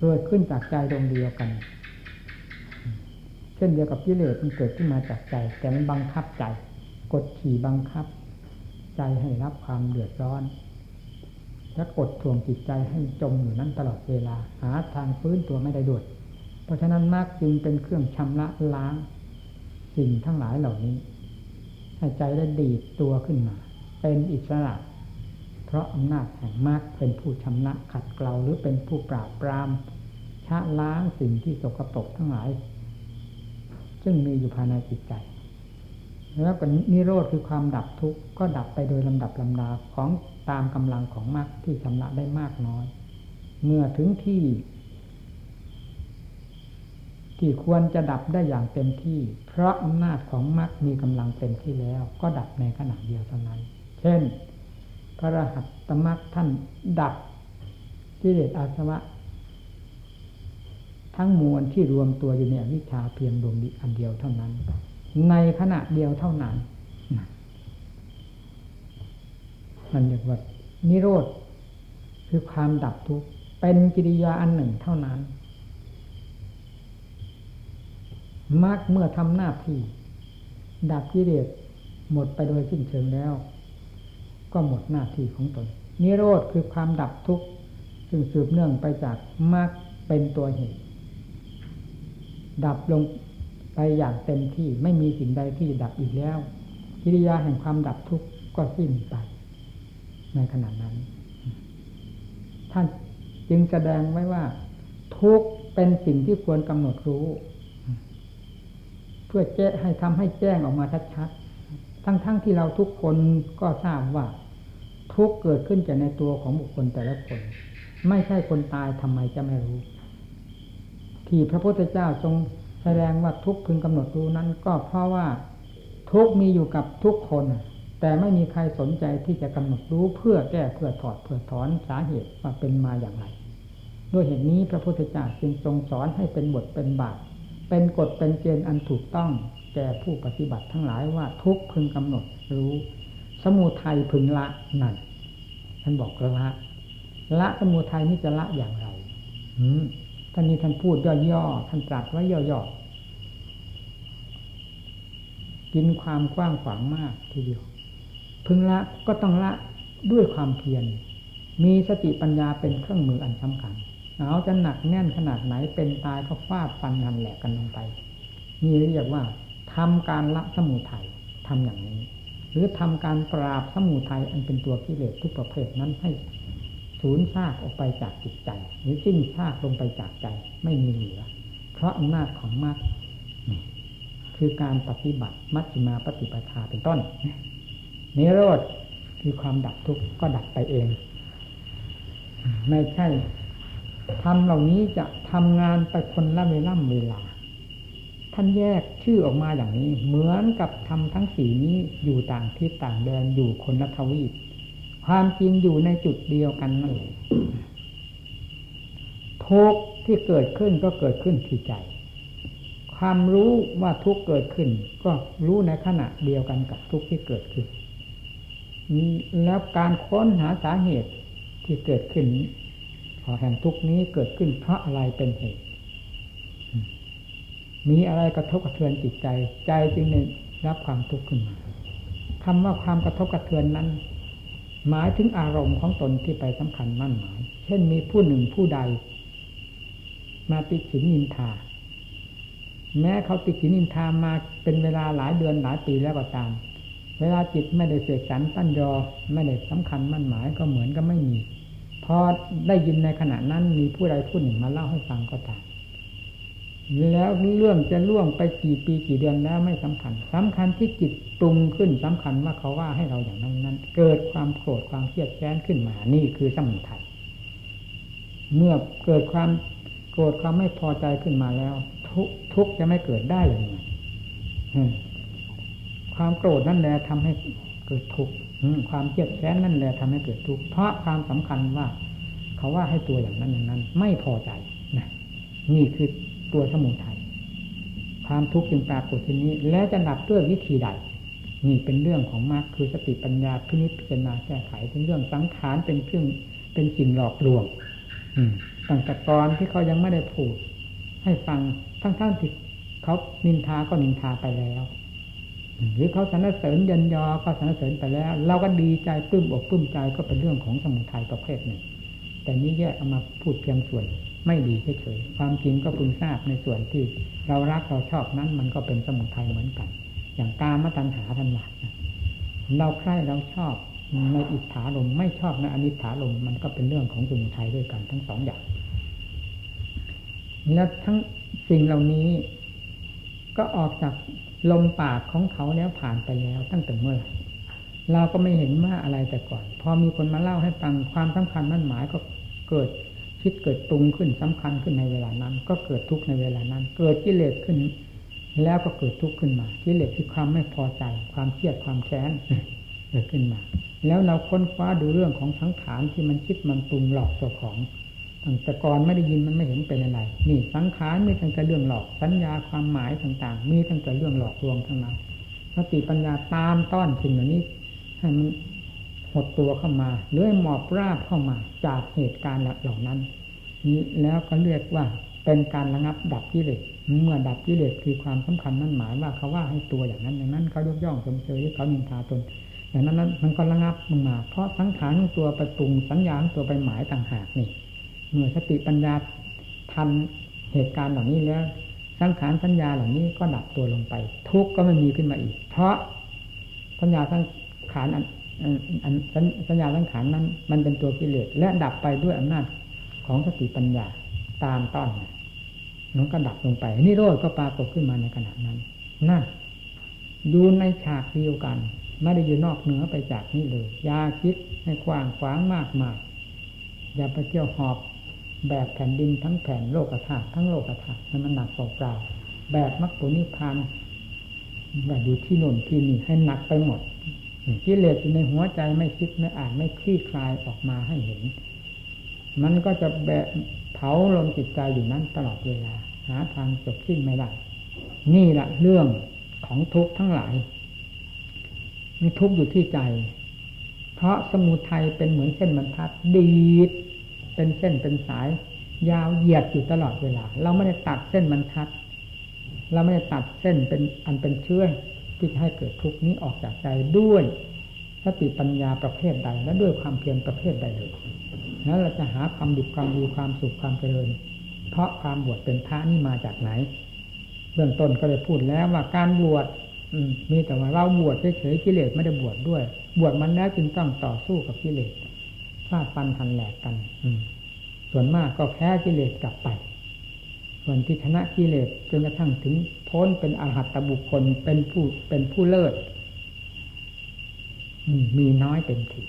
เกิดขึ้นจากใจดวงเดียวกัน เช่นเดียวกับกิเลสมันเกิดขึ้นมาจากใจ แต่มันบังคับใจ กดขี่บังคับ ใจให้รับความเดือดร้อน และกดท่วงจิตใจให้จมอยู่นั้นตลอดเวลา หาทางฟื้นตัวไม่ได้ด้วย เพราะฉะนั้นมรรคจึงเป็นเครื่องชำระล้าง สิ่งทั้งหลายเหล่านี้ ให้ใจได้ดีดตัวขึ้นมา เป็นอิสระ เพราะอำนาจแห่งมรรคเป็นผู้ชำระขัดเกลาหรือเป็นผู้ปราบปรามชะล้างสิ่งที่สกปรกทั้งหลาย ซึ่งมีอยู่ภายในจิตใจแล้วก็นิโรธคือความดับทุกข์ก็ดับไปโดยลำดับลำดาของ ตามกำลังของมรรคที่ชำระได้มากน้อย เมื่อถึงที่ ที่ควรจะดับได้อย่างเต็มที่ เพราะอำนาจของมรรคมีกำลังเต็มที่แล้ว ก็ดับในขณะเดียวเท่านั้น เช่น พระรหัตมรรคท่านดับกิเลสอาสวะ ทั้งมวลที่รวมตัวอยู่ในวิชาเพียงดวงอันเดียวเท่านั้น ในขณะเดียวเท่านั้น มันเรียกว่านิโรธคือความดับทุกข์เป็นกิริยาอันหนึ่งเท่านั้นมรรคเมื่อทำหน้าที่ ดับกิเลสหมดไปโดยสิ้นเชิงแล้ว ก็หมดหน้าที่ของตน นิโรธคือความดับทุกข์ซึ่งสืบเนื่องไปจากมรรคเป็นตัวเหตุ ดับลงไปอย่างเต็มที่ไม่มีสิ่งใดที่จะดับอีกแล้ว กิริยาแห่งความดับทุกข์ก็สิ้นไป ในขณะนั้น ท่านจึงแสดงไว้ว่า ทุกเป็นสิ่งที่ควรกำหนดรู้ เพื่อแจ้ให้ทำให้แจ้งออกมาชัดๆทั้งๆทที่เราทุกคนก็ทราบว่า ทุกเกิดขึ้นจากในตัวของบุคคลแต่ละคน ไม่ใช่คนตายทำไมจะไม่รู้ ที่พระพุทธเจ้าทรงแสดงว่าทุกพึงกำหนดรู้นั้น ก็เพราะว่าทุกมีอยู่กับทุกคน แต่ไม่มีใครสนใจที่จะกำหนดรู้เพื่อแก้เพื่อถอดเพื่อถอนสาเหตุว่าเป็นมาอย่างไร ด้วยเหตุนี้พระพุทธเจ้าจึงทรงสอนให้เป็นบทเป็นบาท เป็นกฎเป็นเกณฑ์อันถูกต้องแก่ผู้ปฏิบัติทั้งหลายว่าทุกพึงกำหนดรู้ สมุทัยพึงละนั่นท่านบอกละละสมุทัยนี่จะละอย่างไรอืท่านนี้ท่านพูดย่อๆท่านตรัสไว้ย่อๆกินความกว้างขวางมากทีเดียว พึงละก็ต้องละด้วยความเพียร มีสติปัญญาเป็นเครื่องมืออันสำคัญเอาจะหนักแน่นขนาดไหนเป็นตายก็ฟาดฟันกันแหลกกันลงไปนี่เรียกว่าทำการละสมุทัยทำอย่างนี้ หรือทำการปราบสมุทัยอันเป็นตัวกิเลสทุกประเภทนั้นให้สูญซากออกไปจากจิตใจ หรือสิ้นซากลงไปจากใจไม่มีเหลือ เพราะอำนาจของมรรคคือการปฏิบัติมัชฌิมาปฏิปทาเป็นต้น นิโรธคือความดับทุกข์ก็ดับไปเอง ไม่ใช่ทำเหล่านี้จะทำงานไปคนละเวล่ำเวลา ท่านแยกชื่อออกมาอย่างนี้ เหมือนกับทำทั้งสีนี้อยู่ต่างทิศต่างแดนอยู่คนละทวีปความจริงอยู่ในจุดเดียวกันนั่นแหละทุกที่เกิดขึ้นก็เกิดขึ้นที่ใจ ความรู้ว่าทุกเกิดขึ้น ก็รู้ในขณะเดียวกันกับทุกที่เกิดขึ้น แล้วการค้นหาสาเหตุที่เกิดขึ้นพอแห่งทุกนี้เกิดขึ้นเพราะอะไรเป็นเหตุ มีอะไรกระทบกระเทือนจิตใจ ใจจึงได้รับความทุกข์ขึ้นมาคำว่าความกระทบกระเทือนนั้น หมายถึงอารมณ์ของตนที่ไปสำคัญมั่นหมาย เช่นมีผู้หนึ่งผู้ใด มาติดสินนินทา แม้เขาติดสินนินทามาเป็นเวลาหลายเดือนหลายปีแล้วก็ตาม เวลาจิตไม่ได้เสกสรรตั้นยอไม่ได้สำคัญมั่นหมายก็เหมือนกับไม่มีพอได้ยินในขณะนั้นมีผู้ใดผู้หนึ่งมาเล่าให้ฟังก็ตามแล้วเรื่องจะล่วงไปกี่ปีกี่เดือนแล้วไม่สำคัญสำคัญที่จิตปรุงขึ้นสำคัญว่าเขาว่าให้เราอย่างนั้นนั้น เกิดความโกรธความเครียดแค้นขึ้นมานี่คือสมุทัยเมื่อเกิดความโกรธความไม่พอใจขึ้นมาแล้ว ทุกทุกจะไม่เกิดได้อย่างไร ความโกรธนั่นแหละทำให้เกิดทุกข์ความเครียดแค้นนั่นแหละทำให้เกิดทุกข์เพราะความสำคัญว่า เขาว่าให้ตัวอย่างนั้นอย่างนั้น ไม่พอใจนะนี่คือตัวสมุทัยความทุกข์จึงปรากฏที่นี้ แล้วจะดับด้วยวิธีใดนี่เป็นเรื่องของมรรคคือสติปัญญาพินิจพิจารณาแก้ไขเป็นเรื่องสังขารเป็นเครื่องเป็นสิ่งหลอกลวง อืตั้งแต่กรที่เขายังไม่ได้พูด ให้ฟังทั้งๆที่เขานินทาก็นินทาไปแล้ว หรือเขาสรรเสริญยันยอก็สรรเสริญไปแล้ว เราก็ดีใจปลื้มอกปลื้มใจก็เป็นเรื่องของสมุทัยประเภทหนึ่ง แต่นี้แยกเอามาพูดเพียงส่วนไม่ดีเฉยๆความจริงก็พึงทราบในส่วนที่เรารักเราชอบนั้นมันก็เป็นสมุทัยเหมือนกัน อย่างกามตัณหาทันหลักเราใคร่เราชอบในอิทธาลมไม่ชอบในอนิถาลมมันก็เป็นเรื่องของสมุทัยด้วยกันทั้งสองอย่างแล้วทั้งสิ่งเหล่านี้ก็ออกจาก ลมปากของเขาแล้วผ่านไปแล้วตั้งแต่เมื่อเราก็ไม่เห็นว่าอะไรแต่ก่อน พอมีคนมาเล่าให้ฟังความสำคัญมั่นหมายก็เกิดคิดเกิดตรุงขึ้นสำคัญขึ้นในเวลานั้น ก็เกิดทุกข์ในเวลานั้น เกิดกิเลสขึ้น แล้วก็เกิดทุกข์ขึ้นมากิเลสคือความไม่พอใจ ความเครียดความแค้นเกิดขึ้นมา แล้วเราค้นคว้าดูเรื่องของสังขารที่มันคิดมันปรุงหลอกตัวของ แต่ก่อนไม่ได้ยินมันไม่เห็นเป็นอะไร นี่สังขารมีตั้งแต่เรื่องหลอก สัญญาความหมายต่างๆ มีตั้งแต่เรื่องหลอกลวงทั้งนั้นสติปัญญาตามต้อนสิ่งเหล่านี้ให้มันหดตัวเข้ามาเลื่อยหมอบราบเข้ามาจากเหตุการณ์เหล่านั้นนี้แล้วก็เรียกว่าเป็นการระงับดับกิเลสเมื่อดับกิเลสคือความสำคัญนั่นหมายว่าเขาว่าให้ตัวอย่างนั้นอย่างนั้นเขายกย่องชมเชยเขานินทาตนอย่างนั้นนั้นมันก็ระงับลงมา เพราะสังขารตัวไปปรุงสัญญาตัวไปหมายต่างหากนี่ เมื่อสติปัญญาทันเหตุการณ์เหล่านี้แล้ว สังขารสัญญาเหล่านี้ก็ดับตัวลงไป ทุกข์ก็ไม่มีขึ้นมาอีก เพราะสัญญาสังขารอันอันสัญญาสังขารนั้น มันเป็นตัวกิเลสและดับไปด้วยอำนาจของสติปัญญาตามต้อนนั้นก็ดับลงไปนี่โรดก็ปรากฏขึ้นมาในขณะนั้นน่าอยู่ในฉากเดียวกัน ไม่ได้อยู่นอกเหนือไปจากนี้เลย ยาคิดให้กว้างขวางมากมายอย่าไปเที่ยวหอบ แบบแผ่นดินทั้งแผ่นโลกธาตุทั้งโลกธาตุมันหนักเปล่าๆแบบมรรคผลนิพพานแบบอยู่ที่โน่นที่นี่ให้หนักไปหมดกิเลสอยู่ในหัวใจไม่คิดไม่อ่านไม่คลี่คลายออกมาให้เห็น มันก็จะแบะเผาลมจิตใจอยู่นั้นตลอดเวลา หาทางจบสิ้นไม่ได้นี่แหละเรื่องของทุกข์ทั้งหลาย มีทุกข์อยู่ที่ใจ เพราะสมุทัยเป็นเหมือนเส้นบรรทัดดีด เป็นเส้นเป็นสาย ยาวเหยียดอยู่ตลอดเวลา เราไม่ได้ตัดเส้นบรรทัด เราไม่ได้ตัดเส้นเป็นอันเป็นเชื่อที่ให้เกิดทุกข์นี้ออกจากใจด้วยสติปัญญาประเภทใด และด้วยความเพียรประเภทใดเลยแล้วเราจะหาความดีความดีความสุขความเจริญ เพราะความบวชเป็นพระนี่มาจากไหน เบื้องต้นก็เลยพูดแล้วว่าการบวชมีแต่ว่าเราบวชเฉยๆกิเลสไม่ได้บวชดด้วย บวชมันแล้วจึงต้องต่อสู้กับกิเลส ฟาดฟันทันแหลกกัน อืส่วนมากก็แพ้กิเลสกลับไป ส่วนที่ชนะกิเลสจนกระทั่งถึงพ้นเป็นอรหัตบุคคลเป็นผู้เป็นผู้เลิศมีน้อยเต็มที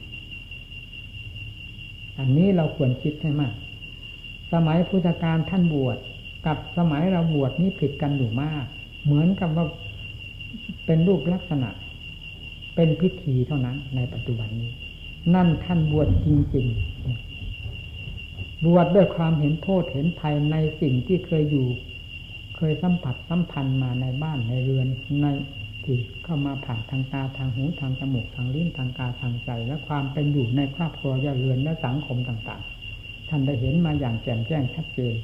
อันนี้เราควรคิดให้มาก สมัยพุทธกาลท่านบวชกับสมัยเราบวชนี้ผิดกันอยู่มาก เหมือนกับว่าเป็นรูปลักษณะ เป็นพิธีเท่านั้นในปัจจุบันนี้ นั่นท่านบวชจริงๆ บวชดด้วยความเห็นโทษเห็นภัยในสิ่งที่เคยอยู่ เคยสัมผัสสัมพันธ์มาในบ้านในเรือนในที่เข้ามาผ่านทางตาทางหูทางจมูกทางลิ้นทางกายทางใจ และความเป็นอยู่ในครอบครัวยาเรือนและสังคมต่างๆ ท่านได้เห็นมาอย่างแจ่มแจ้งชัดเจน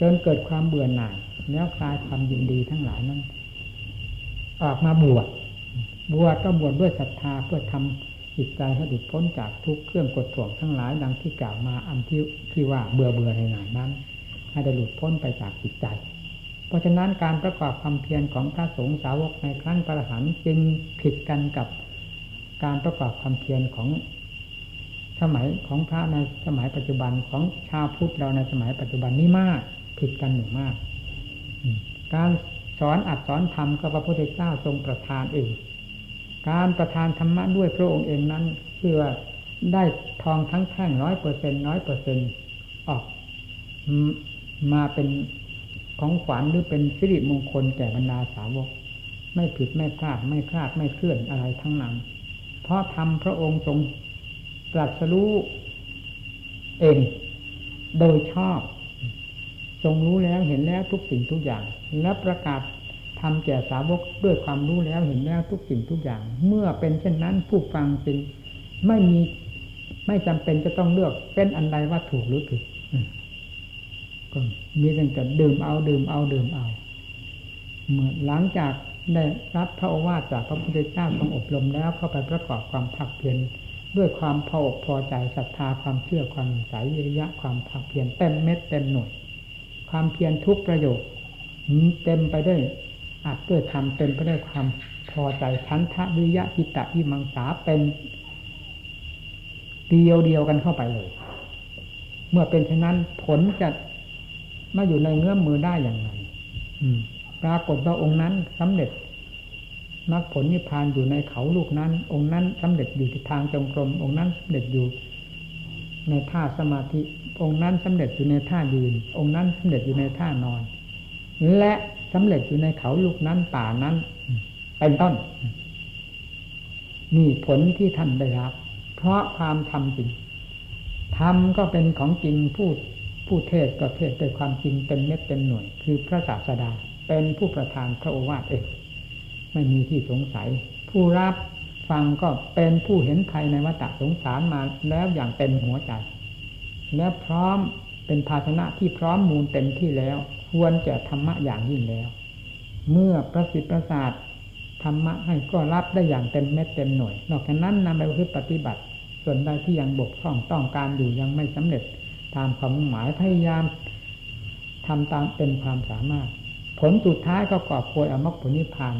จนเกิดความเบื่อหน่ายแล้วคลายความยินดีทั้งหลายนั้น ออกมาบวชบวชก็บวชด้วยศรัทธาเพื่อทำ จิตใจให้หลุดพ้นจากทุกเครื่องกดถ่วงทั้งหลายดังที่กล่าวมาอันที่ที่ว่าเบื่อเบื่อในหนายนั้นให้ได้หลุดพ้นไปจากจิตใจ เพราะฉะนั้นการประกอบความเพียรของพระสงฆ์สาวกในครั้งประหันจึงผิดกันกับการประกอบความเพียรของสมัยของพระในสมัยปัจจุบันของชาวพุทธเราในสมัยปัจจุบันนี้มากผิดกันหนึ่งมาก การสอนอัดสอนธรรมก็พระพุทธเจ้าทรงประทานเอง การประทานธรรมะด้วยพระองค์เองนั้นเพื่อได้ทองทั้งแท่งร้อยเปอร์เซ็นน้อยเปอร์เซ็นออกมาเป็นของขวัญหรือเป็นสิริมงคลแก่บรรดาสาวก ไม่ผิดไม่พลาดไม่คลาดไม่เคลื่อนอะไรทั้งนั้น เพราะทำพระองค์ทรงตรัสรู้เองโดยชอบ ทรงรู้แล้วเห็นแล้วทุกสิ่งทุกอย่าง และประกาศ ทำแก่สาวกด้วยความรู้แล้วเห็นแล้วทุกสิ่งทุกอย่าง เมื่อเป็นเช่นนั้นผู้ฟังจึงไม่มีไม่จำเป็นจะต้องเลือกเป็นอันใดว่าถูกหรือผิดก็มีแต่ดื่มเอาดื่มเอาดื่มเอาเมื่อหลังจากได้รับพระโอวาทจากพระพุทธเจ้าทรงอบรมแล้วเข้าไปประกอบความภาคเพียรด้วยความพออกพอใจศรัทธาความเชื่อความใสวิริยะความภาคเพียรเต็มเม็ดเต็มหน่วยความเพียรทุกประโยคเต็มไปด้วย อัดด้วยธรรมเต็มไปด้วยความพอใจชันทะวิยะจิตตะวิมังสาเป็นเดียวเดียวกันเข้าไปเลย เมื่อเป็นเช่นนั้นผลจะมาอยู่ในเนื้อมมือได้อย่างไรปรากฏว่าองค์นั้นสำเร็จมรรคผลนิพพานอยู่ในเขาลูกนั้น องค์นั้นสำเร็จอยู่ที่ทางจงกรม องค์นั้นสำเร็จอยู่ ในท่าสมาธิ องค์นั้นสำเร็จอยู่ในท่ายืน องค์นั้นสำเร็จอยู่ในท่านอน และ สำเร็จอยู่ในเขาลูกนั้นป่านั้น เป็นต้นนี่ผลที่ท่านได้รับ เพราะความทำจริงทำก็เป็นของจริงพูดผู้เทศก็เทศด้วยความจริงเป็นเม็ดเป็นหน่วย คือพระศาสดาเป็นผู้ประทานพระโอวาทเองไม่มีที่สงสัย ผู้รับฟังก็เป็นผู้เห็นภัยในวัฏสงสารมาแล้วอย่างเต็มหัวใจ และพร้อมเป็นภาชนะที่พร้อมมูลเต็มที่แล้ว ควรจะธรรมะอย่างยิ่งแล้ว เมื่อประสิทธิ์ประสาทธรรมะให้ก็รับได้อย่างเต็มเม็ดเต็มหน่วย นอกจากนั้นนำไปปฏิบัติ ส่วนใดที่ยังบกพร่องต้องการอยู่ยังไม่สำเร็จ ตามความหมายพยายามทำตามเป็นความสามารถ ผลสุดท้ายก็กอบโวยอมรรคผลนิพพาน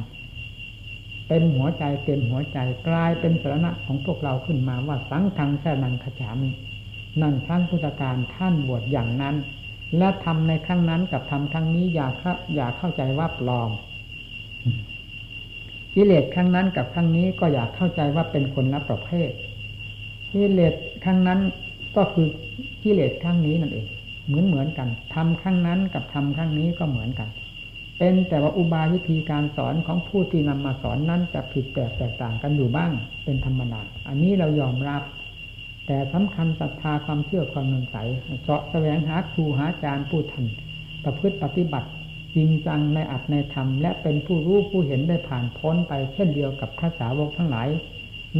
เต็มหัวใจเต็มหัวใจกลายเป็นสาระของพวกเราขึ้นมาว่าสังฆังแค่นังขจามินั่นครั้งพุทธการท่านบวชอย่างนั้น และทำในครั้งนั้นกับทำครั้งนี้อย่าอย่าเข้าใจว่าปลอมกิเลสครั้งนั้นกับครั้งนี้ก็อยากเข้าใจว่าเป็นคนละประเภทกิเลสครั้งนั้นก็คือกิเลสครั้งนี้นั่นเองเหมือนเหมือนกันทำครั้งนั้นกับทำครั้งนี้ก็เหมือนกัน เป็นแต่ว่าอุบายวิธีการสอนของผู้ที่นำมาสอนนั้นจะผิดแตกต่างกันอยู่บ้างเป็นธรรมดาอันนี้เรายอมรับ แต่สำคัญศรัทธาความเชื่อความนงใสเสาะแสวงหาครูหาอาจารย์ผู้ทันประพฤติปฏิบัติจริงจังในอัตในธรรม และเป็นผู้รู้ผู้เห็นได้ผ่านพ้นไปเช่นเดียวกับพระสาวกทั้งหลาย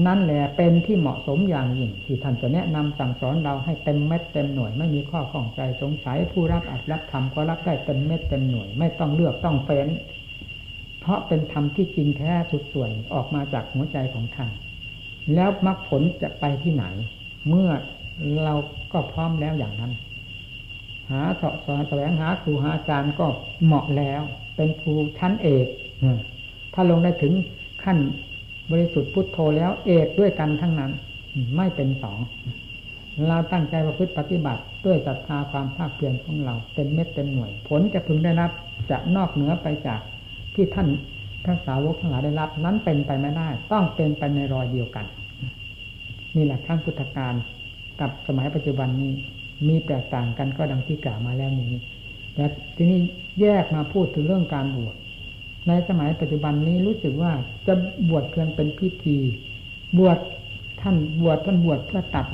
นั่นแหละเป็นที่เหมาะสมอย่างยิ่ง ที่ท่านจะแนะนำสั่งสอนเราให้เต็มเม็ดเต็มหน่วยไม่มีข้อข้องใจสงสัยผู้รับอัดรับธรรมก็รับได้เต็มเม็ดเต็มหน่วยไม่ต้องเลือกต้องเฟ้น เพราะเป็นธรรมที่จริงแท้สุดส่วนออกมาจากหัวใจของท่านแล้วมรรคผลจะไปที่ไหน เมื่อเราก็พร้อมแล้วอย่างนั้น หาสอบสอนแสวงหาครูหาอาจารย์ก็เหมาะแล้ว เป็นครูชั้นเอกถ้าลงได้ถึงขั้นบริสุทธิ์พุทโธแล้วเอกด้วยกันทั้งนั้น ไม่เป็นสองเราตั้งใจประพฤติปฏิบัติ ด้วยศรัทธาความภาคเพียรของเราเป็นเม็ดเต็มหน่วย ผลจะพึงได้รับจะนอกเหนือไปจากที่ท่านพระสาวกทั้งหลายได้รับ นั้นเป็นไปไม่ได้ ต้องเป็นไปในรอยเดียวกัน นี่แหละขั้งพุทธการกับสมัยปัจจุบันนี้มีแตกต่างกันก็ดังที่กล่าวมาแล้วนี้แต่ทีนี้แยกมาพูดถึงเรื่องการบวชในสมัยปัจจุบันนี้รู้สึกว่าจะบวชเพียงเป็นพิธี บวชท่านบวชท่านบวชเพื่อตัด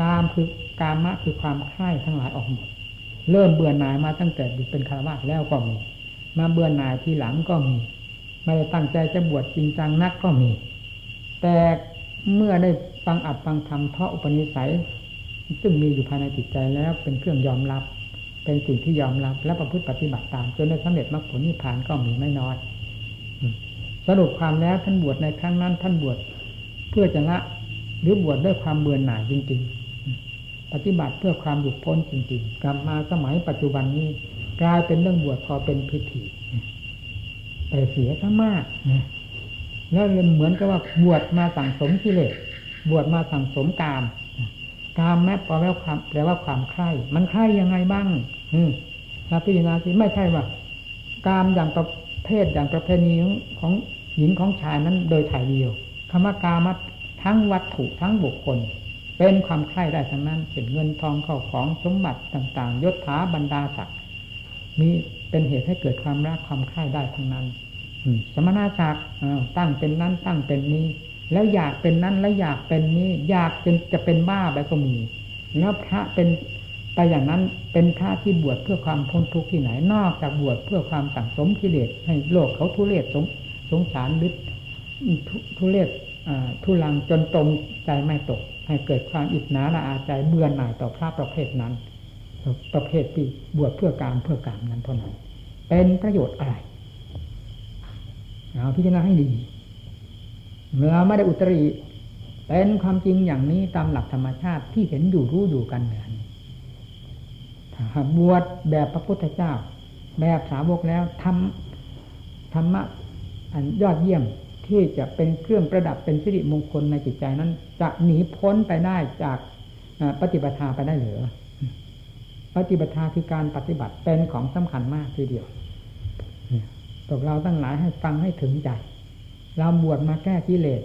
กามคือกามะคือความค่ายทั้งหลายออกหมด เริ่มเบื่อหน่ายมาตั้งแต่เป็นคารวะแล้วก็มี มาเบื่อหน่ายทีหลังก็มี ไม่ได้ตั้งใจจะบวชจริงจังนักก็มี แต่ เมื่อได้ฟังอัดฟังธรรมเพราะอุปนิสัย ซึ่งมีอยู่ภายในจิตใจแล้วเป็นเครื่องยอมรับ เป็นสิ่งที่ยอมรับ และประพฤติปฏิบัติตาม จนได้สำเร็จมรรคผลนิพพานก็มีไม่น้อยสรุปความแล้วท่านบวชในครั้งนั้น ท่านบวชเพื่อจะละหรือบวชด้วยความเบื่อหน่ายจริง ๆ ปฏิบัติเพื่อความหลุดพ้นจริง ๆ กลับมาสมัยปัจจุบันนี้กลายเป็นเรื่องบวชพอเป็นพิธีแต่เสียซะมาก แล้วเลยเหมือนกับว่าบวชมาสั่งสมกิเลสบวชมาสั่งสมกามกามแม้แปลว่าความแปลว่าความใคร่มันใคร่ยังไงบ้าง อืมพิจารณาสิไม่ใช่ว่ากามอย่างประเภทอย่างประเพณีของหญิงของชายนั้นโดยถ่ายเดียวคำว่ากามาทั้งวัตถุทั้งบุคคล เป็นความใคร่ได้ทั้งนั้นเห็นเงินทองเข้าของสมบัติต่าง ๆยศถาบรรดาศักดิ์มีเป็นเหตุให้เกิดความรักความใคร่ได้ทั้งนั้น สมณศักดิ์ตั้งเป็นนั้น ตั้งเป็นนี้ แล้วอยากเป็นนั้นแล้วอยากเป็นนี้ อยากจนจะเป็นบ้าไปก็มี แล้วพระเป็นไปอย่างนั้นเป็นพระที่บวชเพื่อความพ้นทุกข์ที่ไหน นอกจากบวชเพื่อความสั่งสมกิเลสให้โลกเขาทุเรศสงสงสารลึกทุเรศทุลังจนตรงใจไม่ตก ให้เกิดความอิจฉาละอาใจเบื่อหน่ายต่อพระประเภทนั้น ประเภทที่บวชเพื่อการเพื่อการนั้นเท่านั้นเป็นประโยชน์อะไร เอาพิจารณาให้ดีเราไม่ได้อุตริเป็นความจริงอย่างนี้ตามหลักธรรมชาติที่เห็นอยู่รู้อยู่กันเหมือนถ้าบวชแบบพระพุทธเจ้า แบบสาวกแล้วทำธรรมะอันยอดเยี่ยมที่จะเป็นเครื่องประดับเป็นสิริมงคลในจิตใจนั้น จะหนีพ้นไปได้จากปฏิบัติไปได้หรือปฏิบัติคือการปฏิบัติเป็นของสำคัญมากทีเดียว พวกเราตั้งหลายให้ฟังให้ถึงใจเราบวชมาแก้กิเลส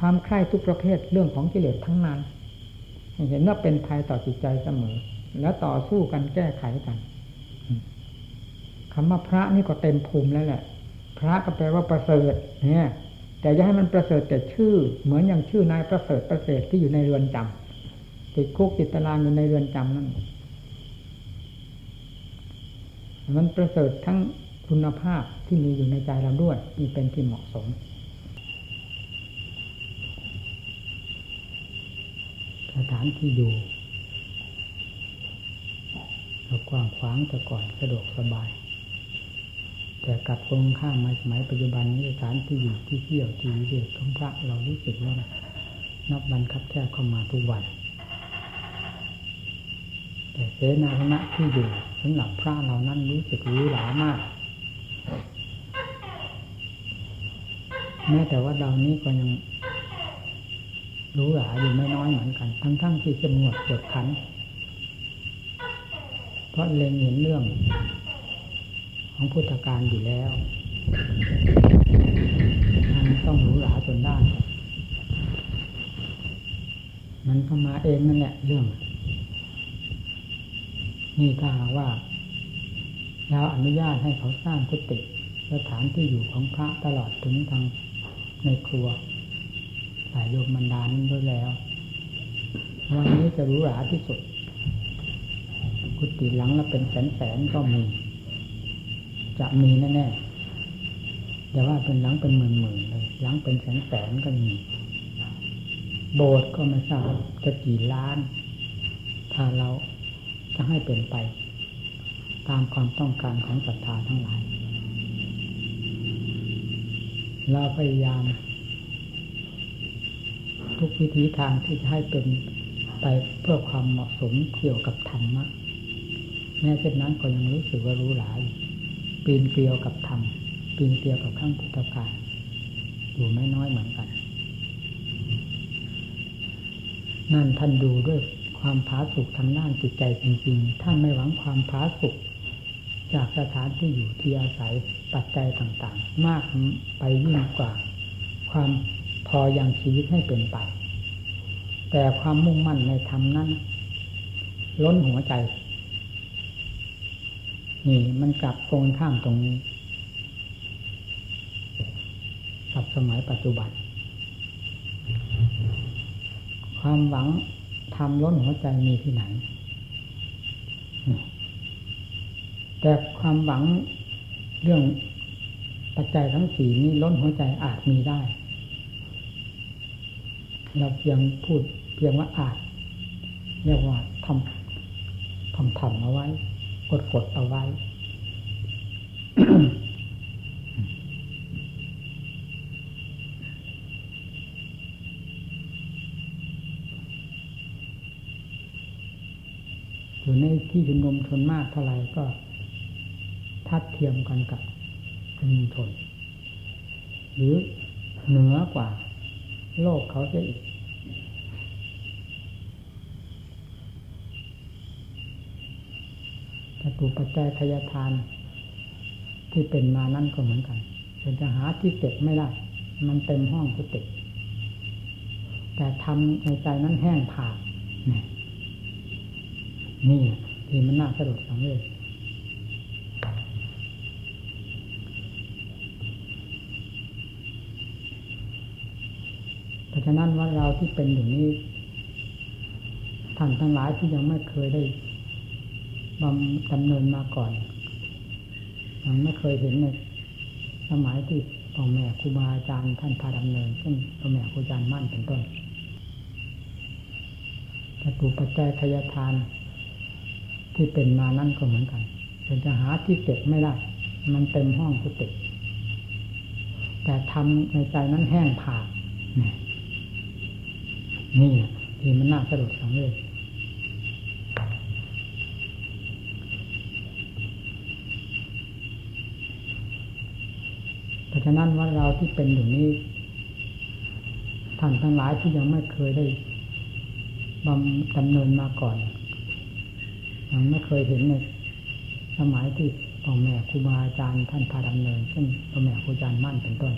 ความใคร่ทุกประเภทเรื่องของกิเลสทั้งนั้น เห็นว่าเป็นภัยต่อจิตใจเสมอ แล้วต่อสู้กันแก้ไขกันคำว่าพระนี่ก็เต็มภูมิแล้วแหละ พระก็แปลว่าประเสริฐเนี่ยแต่จะให้มันประเสริฐแต่ชื่อ เหมือนอย่างชื่อนายประเสริฐประเสริฐที่อยู่ในเรือนจำติดคุกติดตารางอยู่ในเรือนจำนั่นมันประเสริฐทั้ง คุณภาพที่มีอยู่ในใจเราด้วยนี่เป็นที่เหมาะสม สถานที่อยู่เรากว้างขวางแต่ก่อนสะดวกสบาย แต่กลับตรงข้ามมาสมัยปัจจุบันนี้สถานที่อยู่ที่เที่ยวที่วิเวกของพระเรารู้สึกว่านับวันคับแคบเข้ามาทุกวันแต่เสนาสนะที่อยู่สำหรับพระเรานั้นรู้สึกหรูหรามาก แม้แต่ว่าเรานี้ก็ยังรู้หลาอยู่ไม่น้อยเหมือนกัน ทั้งๆทที่จะงวดปวดขัน เพราะเล็งเห็นเรื่อง ของพุทธการอยู่แล้วมันต้องรู้หลาจนได้ มันก็มาเองนั่นแหละเรื่อง นี่ถ้าว่าเราอนุญาตให้เขาสร้างกุฏิสถานที่อยู่ของพระตลอดถึงทาง ในครัวสายโยมบรรดานั้นด้วยแล้ว วันนี้จะรู้หราที่สุด กุฏิหลังละเป็นแสนแสนก็มี จะมีแน่ๆอย่ว่าเป็นหลังเป็นหมื่นๆเลย หลังเป็นแสนแสนก็มี โบสถ์ก็ไม่ทราบจะกี่ล้าน ถ้าเราจะให้เป็นไป ตามความต้องการของศรัทธาทั้งหลาย เราพยายาม ทุกวิธีทางที่จะให้เป็นไปเพื่อความเหมาะสมเกี่ยวกับธรรมะแม้เช่นนั้นก็ยังรู้สึกว่ารู้หลาย ปีนเกลียวกับธรรมปีนเกลียวกับข้างพุทธกาลอยู่ไม่น้อยเหมือนกัน นั่นท่านดูด้วยความผาสุกทางด้านจิตใจจริงๆ ท่านไม่หวังความผาสุกจากสถานที่อยู่ที่อาศัย ปัจจัยต่างๆ มากไปยิ่งกว่า ความพออยังชีวิตให้เป็นไป แต่ความมุ่งมั่นในธรรมนั้น ล้นหัวใจ นี่มันกลับตรงข้ามตรงนี้กับสมัยปัจจุบัน ความหวังทำล้นหัวใจมีที่ไหน แต่ความหวัง เรื่องปัจจัยทั้งสี่นี้ล้นหัวใจอาจมีได้ เราเพียงพูดเพียงว่าอาจเรียกว่าทำทำทำเอาไว้ กดกดเอาไว้ อยู่ในที่ชุมนุมชนมากเท่าไหร่ก็ ทัดเทียมกันกับชุมนุมชน หรือเหนือกว่าโลกเขาจะอีกจตุปัจจัยทายทานที่เป็นมานั่นก็เหมือนกันเป็นจะหาที่เก็บไม่ได้ มันเต็มห้องกุฏิแต่ทำในใจนั้นแห้งผากนี่นี่ที่มันน่าสะดุดสังเวชเพราะฉะนั้นว่าเราที่เป็นอยู่นี้ท่านทั้งหลายที่ยังไม่เคยได้บำดำเนินมาก่อนยังไม่เคยเห็นในสมัยที่พ่อแม่ครูบาอาจารย์ท่านพาดำเนินเช่นพ่อแม่ครูอาจารย์มั่นเป็นต้นจตุปัจจัยทายทาน ที่เป็นมานั่นก็เหมือนกันเป็นจะหาที่เก็บไม่ได้ มันเต็มห้องกุฏิแต่ทำในใจนั้นแห้งผากนี่ นี่ที่มันน่าสะดุดสังเวชเพราะฉะนั้นว่าเราที่เป็นอยู่นี้ท่านทั้งหลายที่ยังไม่เคยได้บำดำเนินมาก่อน ยังไม่เคยเห็นในสมัยที่พ่อแม่ครูบาอาจารย์ท่านพาดำเนินเช่นพ่อแม่ครูอาจารย์มั่นเป็นต้น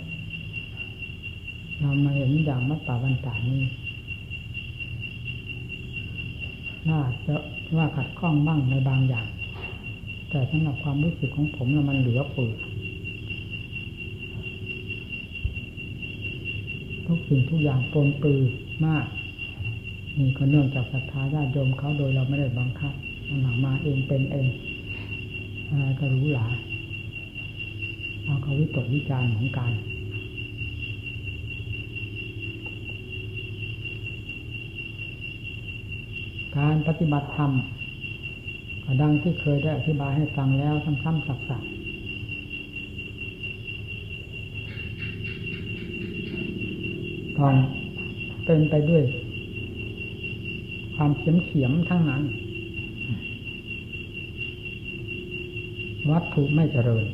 เรามาเห็นอย่างมัตตาวันตานี้ น่าจะว่าขัดข้องบ้างในบางอย่าง แต่สำหรับความรู้สึกของผมแล้วมันเหลือเฟือทุกสิ่งทุกอย่างปนปือมากนี่ก็เนื่องจากศรัทธาญาติโยมเขาโดยเราไม่ได้บังคับมันหนังมาเองเป็นเองอะไรก็รู้หลาเอาเขาวิตกวิจารณ์ของการ การปฏิบัติธรรมดังที่เคยได้อธิบายให้ฟังแล้วซ้ำๆสักๆต้องเป็นไปด้วย ความเขียมเขียมๆทั้งนั้น วัตถุไม่เจริญ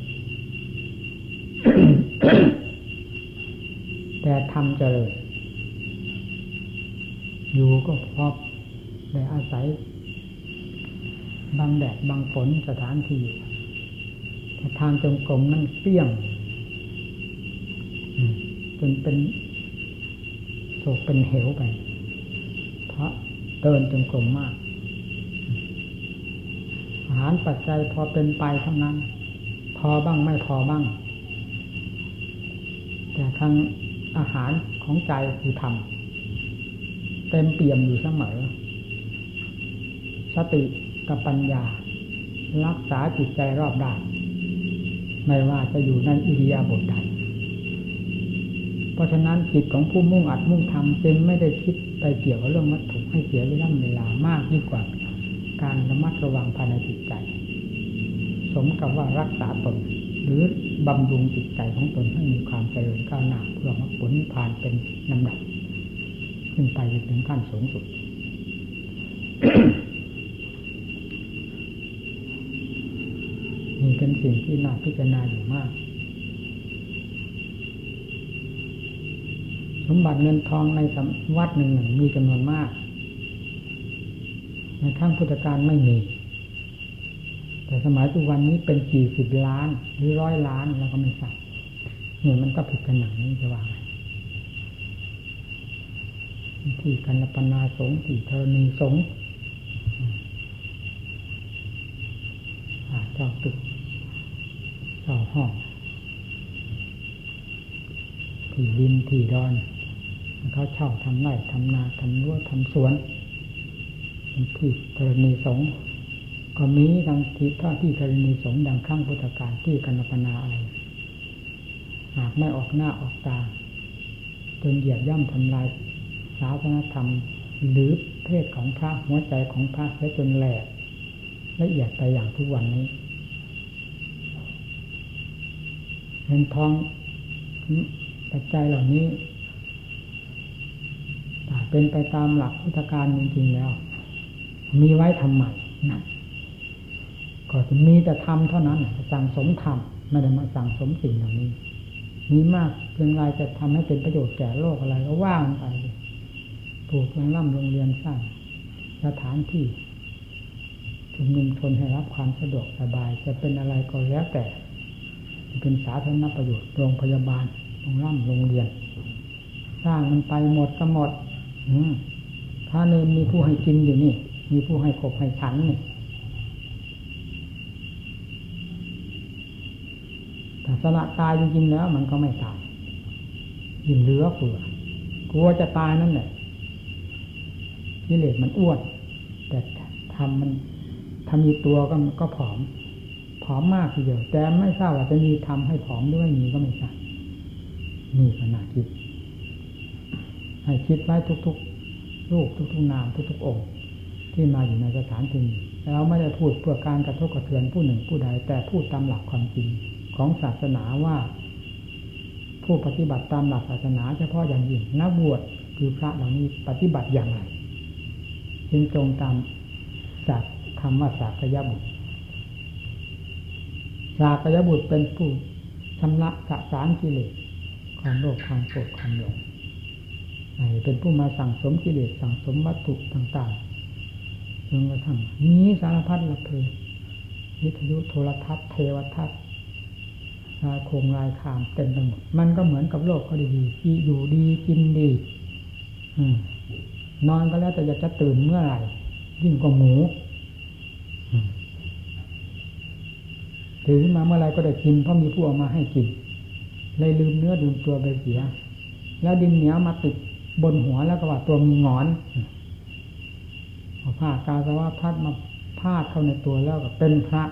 แต่ธรรมเจริญ อยู่ก็พราะได้อาศัยบางแดดบางฝนสถานที่แต่ทางจงกรมนั่นเปรี้ยงจนเป็นโศกเป็นเหวไป เพราะเดินจงกรมมาก อาหารปัจจัยพอเป็นไปเท่านั้น พอบ้างไม่พอบ้าง แต่ทางอาหารของใจคือธรรมเต็มเปี่ยมอยู่เสมอ สติกับปัญญา รักษาจิตใจรอบด้านไม่ว่าจะอยู่ในอิริยาบถใดเพราะฉะนั้นจิตของผู้มุ่งอัดมุ่งทำจึงไม่ได้คิดไปเกี่ยวกับเรื่องวัตถุให้เสียเวลาเวลามากยิ่งกว่า การระมัดระวังภายในจิตใจ สมกับว่ารักษาตนหรือบำรุงจิตใจของตนให้มีความเจริญก้าวหน้าเพื่อมรรคผลนิพพานเป็นลำดับขึ้นไปถึงขั้นสูงสุด นี่เป็น สิ่งที่น่าพิจารณาอยู่มาก สมบัติเงินทองในวัดหนึ่งมีจำนวนมาก ในข้งพุทธการไม่มี แต่สมัยทุกวันนี้เป็นกี่สิบล้าน หรือร้อยล้านแล้วก็ไม่ทราบเนี่ยมันก็ผิดกันหนังนี้จะว่าไงที่กันปนาสงที่เธอมีสงฆ์เจ้าตึก เจ้าห้องที่ดินที่ดอนเขาเช่าทำไร่ทำนาทำรั้วทำสวนที่ธรณีสงก็มีดังที่ท่าที่ธรณีสงดังข้างพุทธการที่กันปนาอะไรหากไม่ออกหน้าออกตาจนเหยียบย่ำทำลายศาสนธรรม หรือเพศของพระหัวใจของพระและจนแหลกละเอียดไปอย่างทุกวันนี้ เงินทองปัจจัยเหล่านี้เป็นไปตามหลักพุทธการจริงๆแล้ว มีไว้ทำใหม่นะก็จะมีแต่ทำเท่านั้นสั่งสมทำไม่ได้มาสั่งสมสิ่งเหล่านี้มีมากเพียงไรจะทำให้เป็นประโยชน์แก่โลกอะไรก็ว่างไปปลูกโรงร่ำโรงเรียนสร้างสถานที่ชุมนุมชนให้รับความสะดวกสบาย จะเป็นอะไรก็แล้วแต่ เป็นสาธารณประโยชน์โรงพยาบาลโรงร่ำโรงเรียน สร้างมันไปหมดก็หมดอืถ้าเนมมีผู้ให้กินอยู่นี่ มีผู้ให้ขบให้ฉันนี่แต่สละตายจริงๆแล้ว มันก็ไม่ตายยิ่งเหลือเฟือกลัวจะตายนั่นแหละกิเลสมันอ้วนแต่ทำมันทำมีตัวก็ก็ผอม อมมากทีเดียวแต่ไม่ทราบว่าจะมีทำให้ผอมหรือไม่มีก็ไม่ทราบนี่ขนาดคิด ให้คิดไว้ทุกๆลูกทุกๆนามทุกๆองค์ ที่มาอยู่ในสถานที่นี้เราไม่ได้พูดเพื่อการกระทบกระเทือนผู้หนึ่งผู้ใด แต่พูดตามหลักความจริงของศาสนาว่า ผู้ปฏิบัติตามหลักศาสนาเฉพาะอย่างยิ่งนักบวชคือพระเหล่านี้ปฏิบัติอย่างไรจึงตรงตามจากคำว่าสากยบุตร สากยบุตรเป็นผู้ชำระสะสารกิเลสความโลภความโกรธความหลงเป็นผู้มาสั่งสมกิเลสสั่งสมวัตถุต่างๆจนกระทั่งมีสารพัดละเพลวิทยุโทรทัศน์เทวทัศน์ลายโครงลายคามเต็มไปหมดมันก็เหมือนกับโลกเขาดีๆอยู่ดีกินดีอนอนก็แล้วแต่อยากจะตื่นเมื่อไหร่ยิ่งกว่าหมู ตื่นมาเมื่อไรก็ได้กินเพราะมีผู้เอามาให้กินเลยลืมเนื้อลืมตัวไปเสีย แล้วดินเหนียวมาติดบนหัวแล้วก็ว่าตัวมีงอนผ้ากาสาวะพัดมาพาดเข้าในตัวแล้วก็เป็นพระ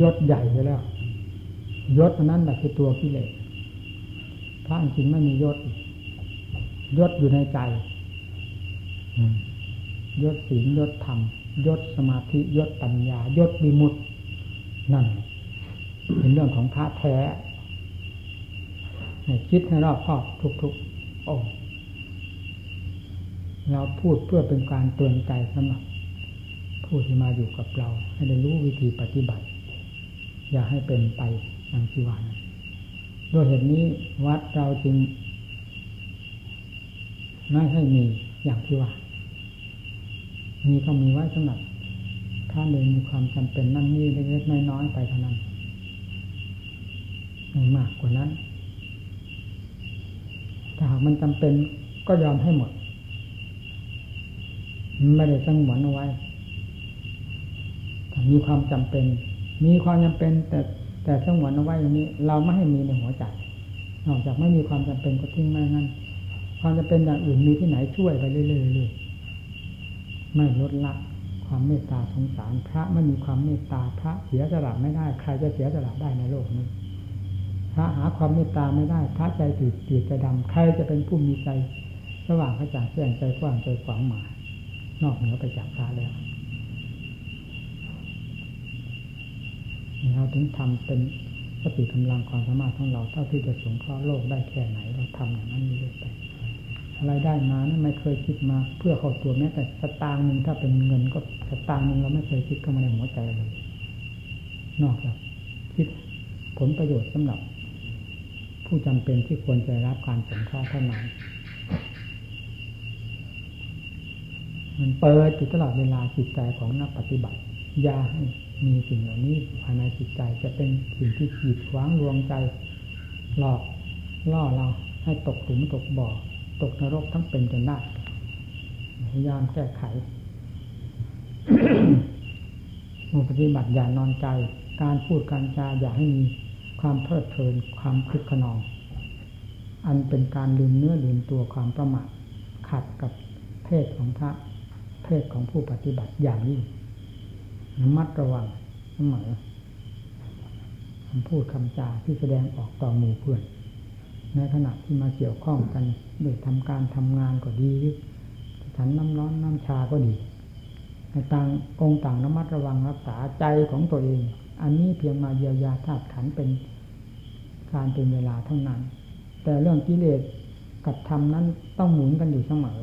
ยศใหญ่ไปแล้วยศนั้นแหละคือตัวกิเลสพระจริงไม่มียศยศอยู่ในใจยศศีลยศธรรม ยศสมาธิยศปัญญายศบิมุตนั่น เป็นเรื่องของพระแท้คิดให้รอบคอบทุกๆองเราพูดเพื่อเป็นการเตือนใจสำหรับผู้ที่มาอยู่กับเรา ให้ได้รู้วิธีปฏิบัติ อย่าให้เป็นไปอย่างที่ว่านด้วยเหตุนี้วัดเราจึงไม่ให้มีอย่างที่ว่า มีก็มีไว้สำหรับถ้าเลยมีความจำเป็นนั่นนี่เล็กๆน้อยๆไปเท่านั้นไม่มากกว่านั้นถ้าหากมันจำเป็นก็ยอมให้หมด ไม่ได้ตั้งหวนเอาไว้ถ้ามีความจำเป็น มีความจำเป็น แต่แต่สงวนเอาไว้อย่างนี้ เราไม่ให้มีในหัวใจนอกจากไม่มีความจำเป็นก็ทิ้งไม่งั้น ความจะเป็นอย่างอื่นมีที่ไหนช่วยไปเรื่อยๆ ไม่ลดละความเมตตาสงสารพระไม่มีความเมตตาพระเสียสละไม่ได้ ใครจะเสียสละได้ในโลกนี้พระหาความเมตตาไม่ได้ พระใจตืดตืดใจดำใครจะเป็นผู้มีใจสว่างกระจ่างแจ้งใจกว้างใจขวางหมานอกเหนือไปจากพระแล้วเราถึงทำเป็นสติกำลังความสามารถของเราเท่าที่จะสงเคราะห์โลกได้แค่ไหนเราทำอย่างนั้นเรื่อยไป อะไรได้มานั้นไม่เคยคิดมา เพื่อเข้าตัวแม้แต่สตางค์หนึ่งถ้าเป็นเงินก็สตางค์หนึ่งเราไม่เคยคิดเข้ามาในหัวใจเลยนอกจากคิดผลประโยชน์สำหรับ ผู้จำเป็นที่ควรจะรับการสงเคราะห์เท่านั้นมันเปิดอยู่ตลอดเวลาจิตใจของนักปฏิบัติยาให้มีสิ่งเหล่านี้ภายในจิตใจจะเป็นสิ่งที่ขีดขวางรวงใจ หลอกล่อเราให้ตกหลุมตกบ่อ ตกนรกทั้งเป็นจนได้พยายามแก้ไขมูปฏิบัติอย่านอนใจ การพูดการจาอย่าให้มีความเพลิดเพลินความคึกขนอง อันเป็นการลืมเนื้อลืมตัวความประมาทขัดกับเพศของพระเพศของผู้ปฏิบัติอย่างยิ่งระมัดระวังเสมอคำพูดคำจาที่แสดงออกต่อหมู่เพื่อน ในขณะที่มาเกี่ยวข้องกันโดยทำการทำงานก็ดีฉันน้ำร้อนน้ำชาก็ดีในต่างองค์ต่างระมัดระวังรักษาใจของตัวเอง อันนี้เพียงมาเยียวยาธาตุขันเป็นการเป็นเวลาเท่านั้น แต่เรื่องกิเลสกับธรรมนั้นต้องหมุนกันอยู่เสมอ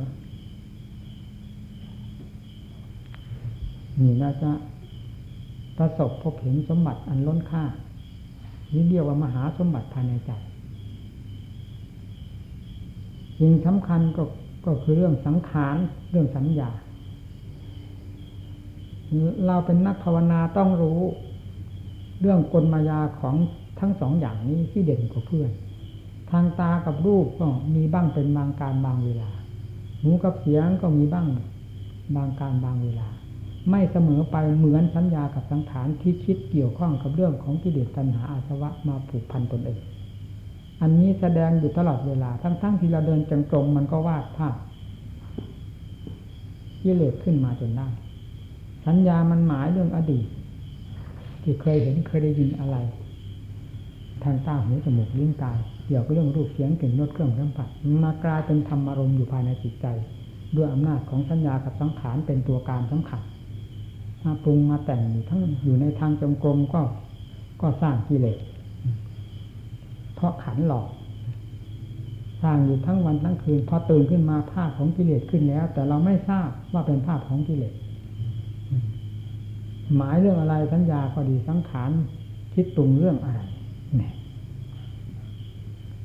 นี่เราจะประสบพบเห็นสมบัติอันล้นค่านี่เรียกว่ามหาสมบัติภายในใจ สิ่งสำคัญก็ก็คือเรื่องสังขารเรื่องสัญญา เราเป็นนักภาวนาต้องรู้ เรื่องกลมายาของทั้งสองอย่างนี้ที่เด่นกว่าเพื่อน ทางตากับรูปก็มีบ้างเป็นบางการบางเวลา หูกับเสียงก็มีบ้างบางการบางเวลา ไม่เสมอไปเหมือนสัญญากับสังขารที่คิดเกี่ยวข้องกับเรื่องของกิเลสตัณหาอาสวะมาผูกพันตนเอง อันนี้แสดงอยู่ตลอดเวลา ทั้งๆทที่เราเดินจงกรมมันก็วาดภาพกิเลสขึ้นมาจนได้ สัญญามันหมายเรื่องอดีต ที่เคยเห็นเคยได้ยินอะไร ทางตาหูจมูกลิ้นกายเกี่ยวกับเรื่องรูปเสียงกลิ่นรสเครื่องสัมผัสมากลายเป็นธรรมอารมณ์อยู่ภายในจิตใจ ด้วยอำนาจของสัญญากับสังขารเป็นตัวการสำคัญมาปรุงมาแต่งอยู่ทั้งอยู่ในทางจงกรมก็ก็สร้างกิเลส เพราะขันหลอกสร้างอยู่ทั้งวันทั้งคืนพอตื่นขึ้นมาภาพของกิเลสขึ้นแล้ว แต่เราไม่ทราบว่าเป็นภาพของกิเลสหมายเรื่องอะไรสัญญาก็ดีสังขารคิดตรุงเรื่องอะไรเนี่ย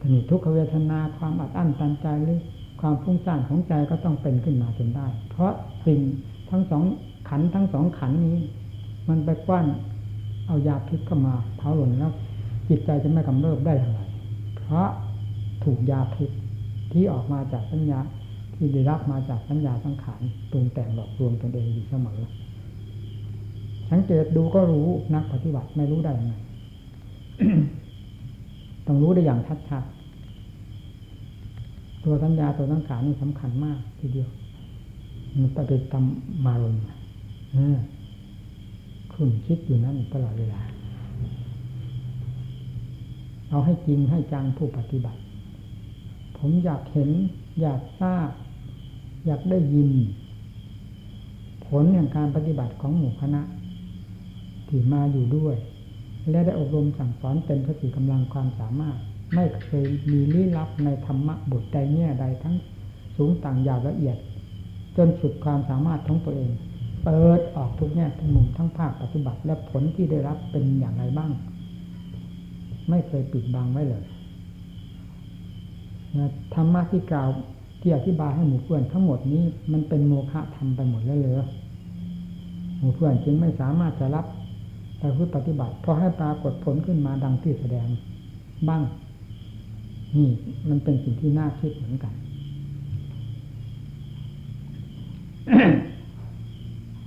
ทีนี้ทุกขเวทนาความอัดอั้นตันใจหรือความฟุ้งซ่านของใจก็ต้องเป็นขึ้นมาจนได้ เพราะสิ่งทั้งสองขันทั้งสองขันนี้ มันไปกว้านเอายาพิษเข้ามาเผาหล่นแล้วจิตใจจะไม่กำเริบได้อย่างไร เพราะถูกยาพิษที่ออกมาจากสัญญาที่ได้รับมาจากสัญญาสังขารปรุงแต่งหลอกลวงตนเองอยู่เสมอ สังเกตดูก็รู้นักปฏิบัติไม่รู้ได้ยังไงต้องรู้ได้อย่างชัดๆตัวสัญญาตัวสังขารนี่สำคัญมากทีเดียว มันปเป็นตำมารมคุณคิดอยู่นั่นตลอดเวลา เอาให้จริงให้จังผู้ปฏิบัติ ผมอยากเห็น อยากทราบ อยากได้ยิน ผลแห่งการปฏิบัติของหมู่คณะ ที่มาอยู่ด้วย และได้อบรมสั่งสอนเต็มสติกำลังความสามารถ ไม่เคยมีลี้ลับในธรรมะบทใดแง่ใดทั้งสูงต่างยาวละเอียด จนสุดความสามารถของตัวเองเปิดออกทุกแง่ทุกมุมทั้งภาคปฏิบัติและผลที่ได้รับเป็นอย่างไรบ้าง ไม่เคยปิดบังไว้เลยธรรมะที่กล่าวที่อธิบายให้หมู่เพื่อนทั้งหมดนี้มันเป็นโมฆะทำไปหมดแล้วเลยหมู่เพื่อนจึงไม่สามารถจะรับไปพึ่ปฏิบัติเพราะให้ปรากฏผลขึ้นมาดังที่แสดงบ้าง นี่มันเป็นสิ่งที่น่าคิดเหมือนกัน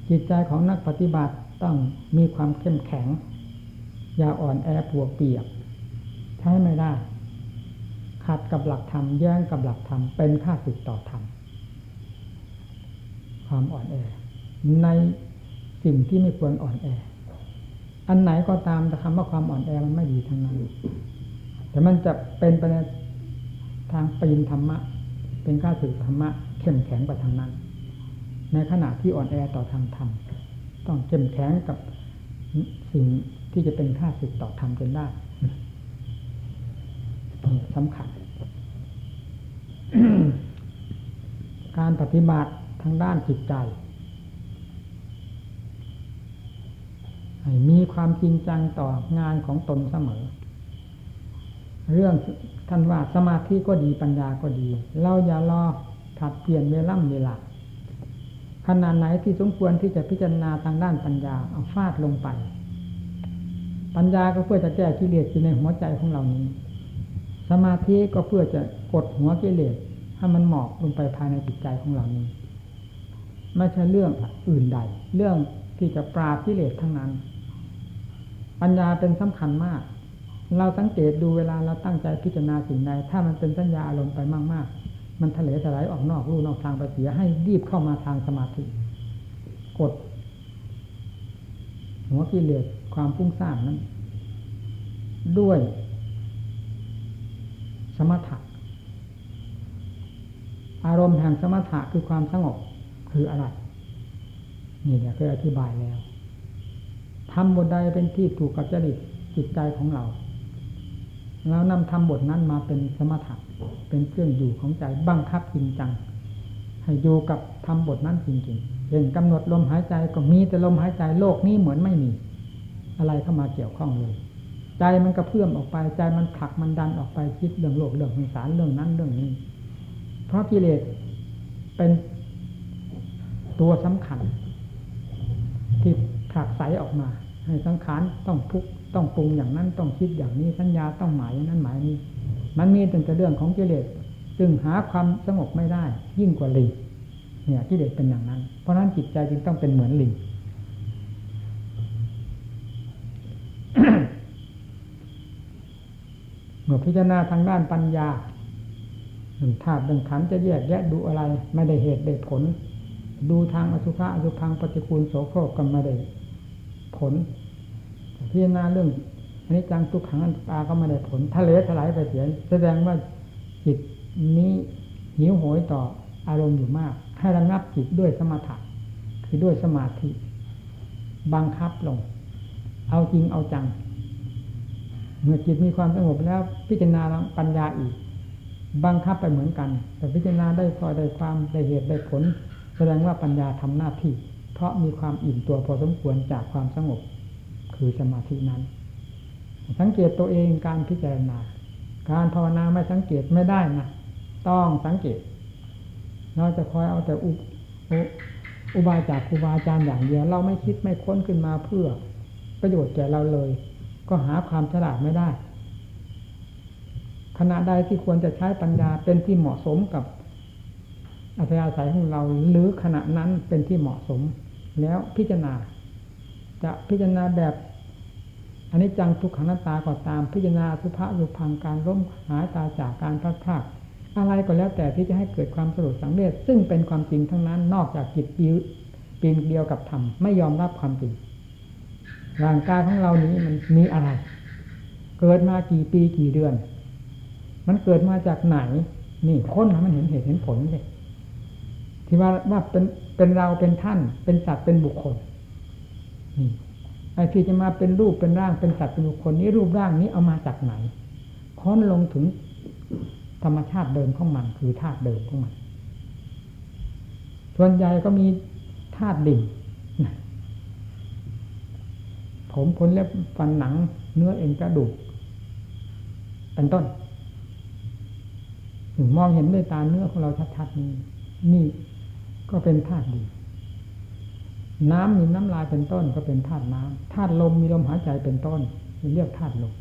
จิตใจของนักปฏิบัติต้องมีความเข้มแข็ง อย่าอ่อนแอปวกเปียก ช้ไม่ได้ ขัดกับหลักธรรมแย้งกับหลักธรรมเป็นค่าสึกต่อธรรมความอ่อนแอ ในสิ่งที่ไม่ควรอ่อนแอ อันไหนก็ตามแต่คำว่าความอ่อนแอมันไม่ดีทั้งนั้น แต่มันจะเป็นไปในทางปีนธรรมะ เป็นข้าศึกธรรมะเข้มแข็งไปทางนั้น ในขณะที่อ่อนแอต่อทางธรรมต้องเข้มแข็งกับสิ่งที่จะเป็นข้าศึกต่อธรรมจนได้ สำคัญ การปฏิบัติทางด้านจิตใจให้มีความจริงจังต่องานของตนเสมอ เรื่องท่านว่าสมาธิก็ดีปัญญาก็ดี เราอย่ารอผัดเปลี่ยนเวล่ำเวลาขนาดไหนที่สมควรที่จะพิจารณาทางด้านปัญญาเอาฟาดลงไป ปัญญาก็เพื่อจะแก้กิเลสที่ในหัวใจของเรานี้ สมาธิก็เพื่อจะกดหัวกิเลสให้มันหมอบลงไปภายในจิตใจของเรานี้ ไม่ใช่เรื่องอื่นใด เรื่องที่จะปราบกิเลสทั้งนั้น ปัญญาเป็นสำคัญมาก เราสังเกตดูเวลาเราตั้งใจพิจารณาสิ่งใด ถ้ามันเป็นสัญญาอารมณ์ไปมาก ๆ มันทะเลถลายออกนอกรูนอกทางไปเสียให้รีบเข้ามาทางสมาธิ กด หัวกิเลสความฟุ้งซ่านนั้น ด้วย สมถะ อารมณ์แห่งสมถะคือความสงบคืออะไร นี่เนี่ยเคยอธิบายแล้วทำบทใดเป็นที่ถูกกับจริตจิตใจของเรา แล้วนำทำบทนั้นมาเป็นสมถะเป็นเครื่องอยู่ของใจบังคับจริงจังให้อยู่กับทำบทนั้นจริงๆเช่นกำหนดลมหายใจก็มีแต่ลมหายใจโลกนี้เหมือนไม่มี อะไรเข้ามาเกี่ยวข้องเลย ใจมันกระเพื่อมออกไปใจมันผลักมันดันออกไปคิดเรื่องโลกเรื่องสงสารเรื่องนั้นเรื่องนี้ เพราะกิเลสเป็นตัวสำคัญ ที่ผลักไสออกมา ให้สังขารต้องทุกต้องปรุงอย่างนั้นต้องคิดอย่างนี้สัญญาต้องหมายอย่างนั้นหมายนี้ มันมีตั้งแต่เรื่องของกิเลสซึ่งหาความสงบไม่ได้ ยิ่งกว่าลิงเนี่ยกิเลสเป็นอย่างนั้น เพราะนั้นจิตใจจึงต้องเป็นเหมือนลิง เมื่อพิจารณาทางด้านปัญญาหนึ่งธาตุหนึ่งขันจะแยกแยะดูอะไร ไม่ได้เหตุได้ผล ดูทางอสุภะอสุพังปฏิคูลโสโครกก็ไม่ได้ผลพิจารณาเรื่องอันนี้จังทุกขังอันตาก็ไม่ได้ผลทะเลถลายไปเสียแสดงว่าจิตนี้หิวโหยต่ออารมณ์อยู่มาก ให้ระงับจิตด้วยสมถะคือด้วยสมาธิ บังคับลง เอาจริงเอาจัง เมื่อจิตมีความสงบแล้วพิจารณาปัญญาอีก บังคับไปเหมือนกัน แต่พิจารณาได้พอได้ความได้เหตุได้ผล แสดงว่าปัญญาทำหน้าที่ เพราะมีความอิ่มตัวพอสมควรจากความสงบ คือสมาธินั้น สังเกตตัวเองการพิจารณา การภาวนาไม่สังเกตไม่ได้นะต้องสังเกต เราจะคอยเอาแต่อุอุบายจากครูบาอาจารย์อย่างเดียวเราไม่คิดไม่ค้นขึ้นมาเพื่อประโยชน์แก่เราเลย ก็หาความฉลาดไม่ได้ ขณะใดที่ควรจะใช้ปัญญาเป็นที่เหมาะสมกับอัธยาศัยของเราหรือขณะนั้นเป็นที่เหมาะสม แล้วพิจารณา จะพิจารณาแบบอันนี้จังทุกขังนาตาก็ตามพิจารณาสุภาสุพังการล้มหายตาจากการพลาดพลาดอะไรก็แล้วแต่ที่จะให้เกิดความสรุปสังเวชซึ่งเป็นความจริงทั้งนั้น นอกจากจิตปีนเดียวกับธรรมไม่ยอมรับความจริง ร่างกายของเรานี้มันมีอะไร เกิดมากี่ปีกี่เดือน มันเกิดมาจากไหน นี่ค้นมันเห็นเหตุเห็นผลเลยที่ว่าว่าเป็นเป็นเราเป็นท่าน เป็นสัตว์เป็นบุคคลนี่ไอ้ที่จะมาเป็นรูปเป็นร่างเป็นสัตว์เป็นบุคคลนี้รูปร่างนี้เอามาจากไหน ค้นลงถึงธรรมชาติเดิมของมัน คือธาตุเดิมของมัน ส่วนใหญ่ก็มีธาตุดิ่ง ผมขนเล็บฟันหนัง เนื้อเอ็นกระดูกเป็นต้นถึงมองเห็นด้วยตาเนื้อของเราชัดๆนี่นี่ก็เป็นธาตุดิ่งน้ำมีน้ำลายเป็นต้นก็เป็นธาตุน้ำธาตุลมมีลมหายใจเป็นต้นเรียกธาตุลม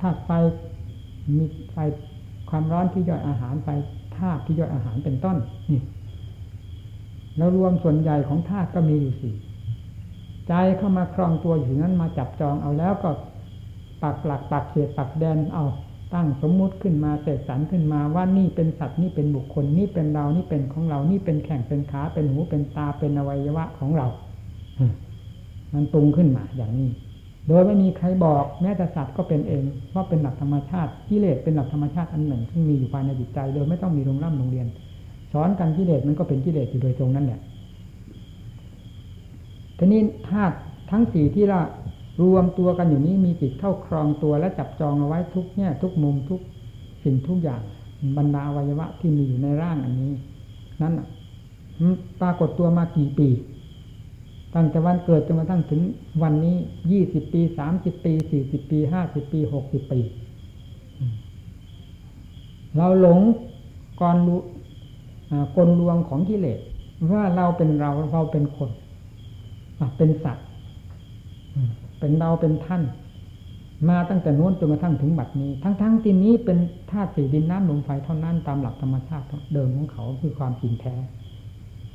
ธาตุไฟมีไฟความร้อนที่ย่อยอาหารไฟธาตุที่ย่อยอาหารเป็นต้นนี่แล้วรวมส่วนใหญ่ของธาตุก็มีอยู่สี่ ใจเข้ามาครองตัวอยู่นั้นมาจับจองเอาแล้วก็ปักหลักปักเขตปักแดนเอาตั้งสมมุติขึ้นมาเสกสรรขึ้นมาว่านี่เป็นสัตว์นี่เป็นบุคคลนี่เป็นเรานี่เป็นของเรานี่เป็นแข่งเป็นขาเป็นหูเป็นตาเป็นอวัยวะของเรา มันปรุงขึ้นมาอย่างนี้ โดยไม่มีใครบอกแม้แต่สัตว์ก็เป็นเองว่าเป็นหลักธรรมชาติกิเลสเป็นหลักธรรมชาติอันหนึ่งที่มีอยู่ภายในจิตใจโดยไม่ต้องมีโรงร่ำโรงเรียน สอนกันกิเลสมันก็เป็นกิเลสอยู่โดยตรงนั้นแหละ ทีนี้ธาตุทั้งสี่ที่เรารวมตัวกันอยู่นี้มีจิตเข้าครองตัวและจับจองเอาไว้ทุกแง่ทุกมุมทุกสิ่งทุกอย่างบรรดาอวัยวะที่มีอยู่ในร่างอันนี้ นั้นปรากฏตัวมากี่ปี ตั้งแต่วันเกิดจนกระทั่งถึงวันนี้ยี่สิบปีสามสิบปีสี่สิบปีห้าสิบปีหกสิบปี เราหลงก่อนรู้กลลวงของกิเลสว่าเราเป็นเราเราเป็นคน เป็นสัตว์เป็นเราเป็นท่าน มาตั้งแต่นู้นจนกระทั่งถึงบัดนี้ ทั้งๆทที่นี้เป็นธาตุสี่ดินน้ำลมไฟเท่านั้นตามหลักธรรมชาติเดิมของเขาคือความจริงแท้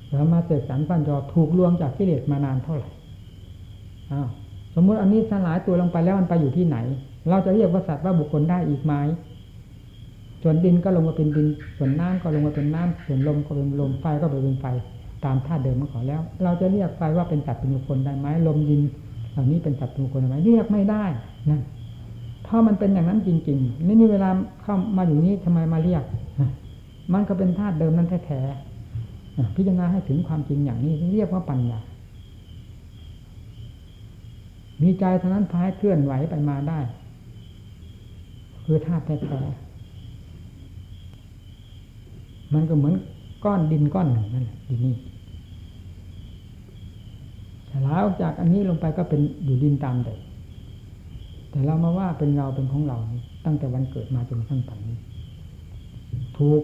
แล้วมาเสกสรรปัญญาถูกลวงจากกิเลสมานานเท่าไหร่อ้าวสมมติอันนี้สลายตัวลงไปแล้วมันไปอยู่ที่ไหน เราจะเรียกว่าสัตว์ว่าบุคคลได้อีกไหมส่วนดินก็ลงมาเป็นดิน ส่วนน้ำก็ลงมาเป็นน้ำส่วนลมก็เป็นลมไฟก็เป็นไฟ ตามธาตุเดิมของเขาแล้ว เราจะเรียกไฟว่าเป็นสัตว์เป็นบุคคลได้ไหมลมดินเหล่านี้เป็นสัตว์เป็นบุคคลได้ไหมเรียกไม่ได้นั่นเพราะมันเป็นอย่างนั้นจริงๆนี่นี่เวลาเข้ามาอยู่นี้ทำไมมาเรียกมันก็เป็นธาตุเดิมนั้นแท้ๆพิจารณาให้ถึงความจริงอย่างนี้เรียกว่าปัญญามีใจเท่านั้นพายเคลื่อนไหวไปมาได้ คือธาตุแท้ๆมันก็เหมือน ก้อนดินก้อนหนึ่งนั่นแหละดินนี้สลาออกจากอันนี้ลงไปก็เป็นอยู่ดินตามเดิมแต่เรามาว่าเป็นเราเป็นของเราตั้งแต่วันเกิดมาจนทั้งปัจจุบันถูก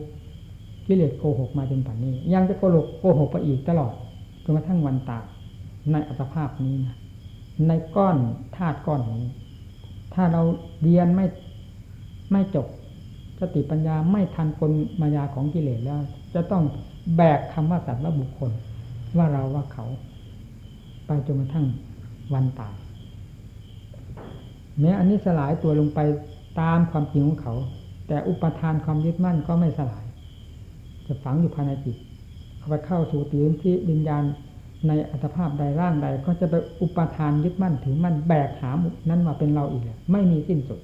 กิเลสโกหกมาจนปัจจุบันนี้ ยังจะโกหกโกหกไปอีกตลอดจนกระทั่งวันตายในอัตภาพนี้นะในก้อนธาตุก้อนนี้ ถ้าเราเรียนไม่ไม่จบสติปัญญาไม่ทันคนมายาของกิเลสแล้ว จะต้องแบกคำว่าสัตว์ว่าบุคคล ว่าเราว่าเขา ไปจนกระทั่งวันตายแม้อันนี้สลายตัวลงไปตามความจริงของเขา แต่อุปทานความยึดมั่นก็ไม่สลาย จะฝังอยู่ภายในจิตเข้าไปเข้าสู่ตีนที่วิญญาณในอัตภาพใดร่างใด ก็จะไปอุปทานยึดมั่นถือมั่นแบกหามนั้นมาเป็นเราอีกไม่มีสิ้นสุด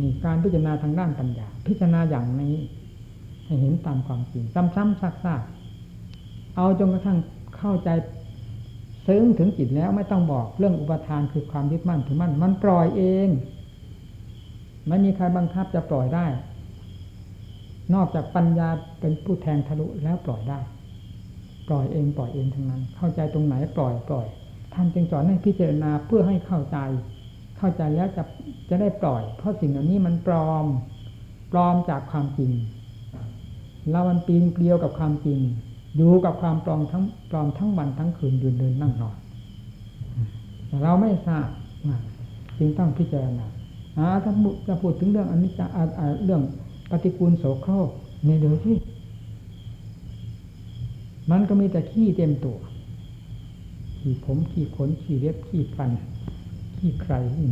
นี่การพิจารณาทางด้านปัญญา พิจารณาอย่างนี้ ให้เห็นตามความจริง ซ้ำๆซักๆเอาจนกระทั่งเข้าใจซึ้งถึงจิตแล้วไม่ต้องบอกเรื่องอุปทานคือความยึดมั่นถือมั่นมันปล่อยเองไม่มีใครบังคับจะปล่อยได้ นอกจากปัญญาเป็นผู้แทงทะลุแล้วปล่อยได้ ปล่อยเองปล่อยเองทั้งนั้น เข้าใจตรงไหนปล่อยปล่อยท่านจึงสอนให้พิจารณาเพื่อให้เข้าใจ เข้าใจแล้วจะจะได้ปล่อย เพราะสิ่งเหล่านี้มันปลอม ปลอมจากความจริง เรามันปีนเกลียวกับความจริง อยู่กับความปลอมทั้งปลอมทั้งวันทั้งคืนยืนเดินนั่งนอนเราไม่ทราบจึงต้องพิจารณาถ้าจะพูดถึงเรื่องอนิจจเรื่องปฏิกูลโสโครกในเดี๋ยวที่มันก็มีแต่ขี้เต็มตัว ขี้ผมขี้ขนขี้เล็บขี้ฟัน ขี้ใครยิ่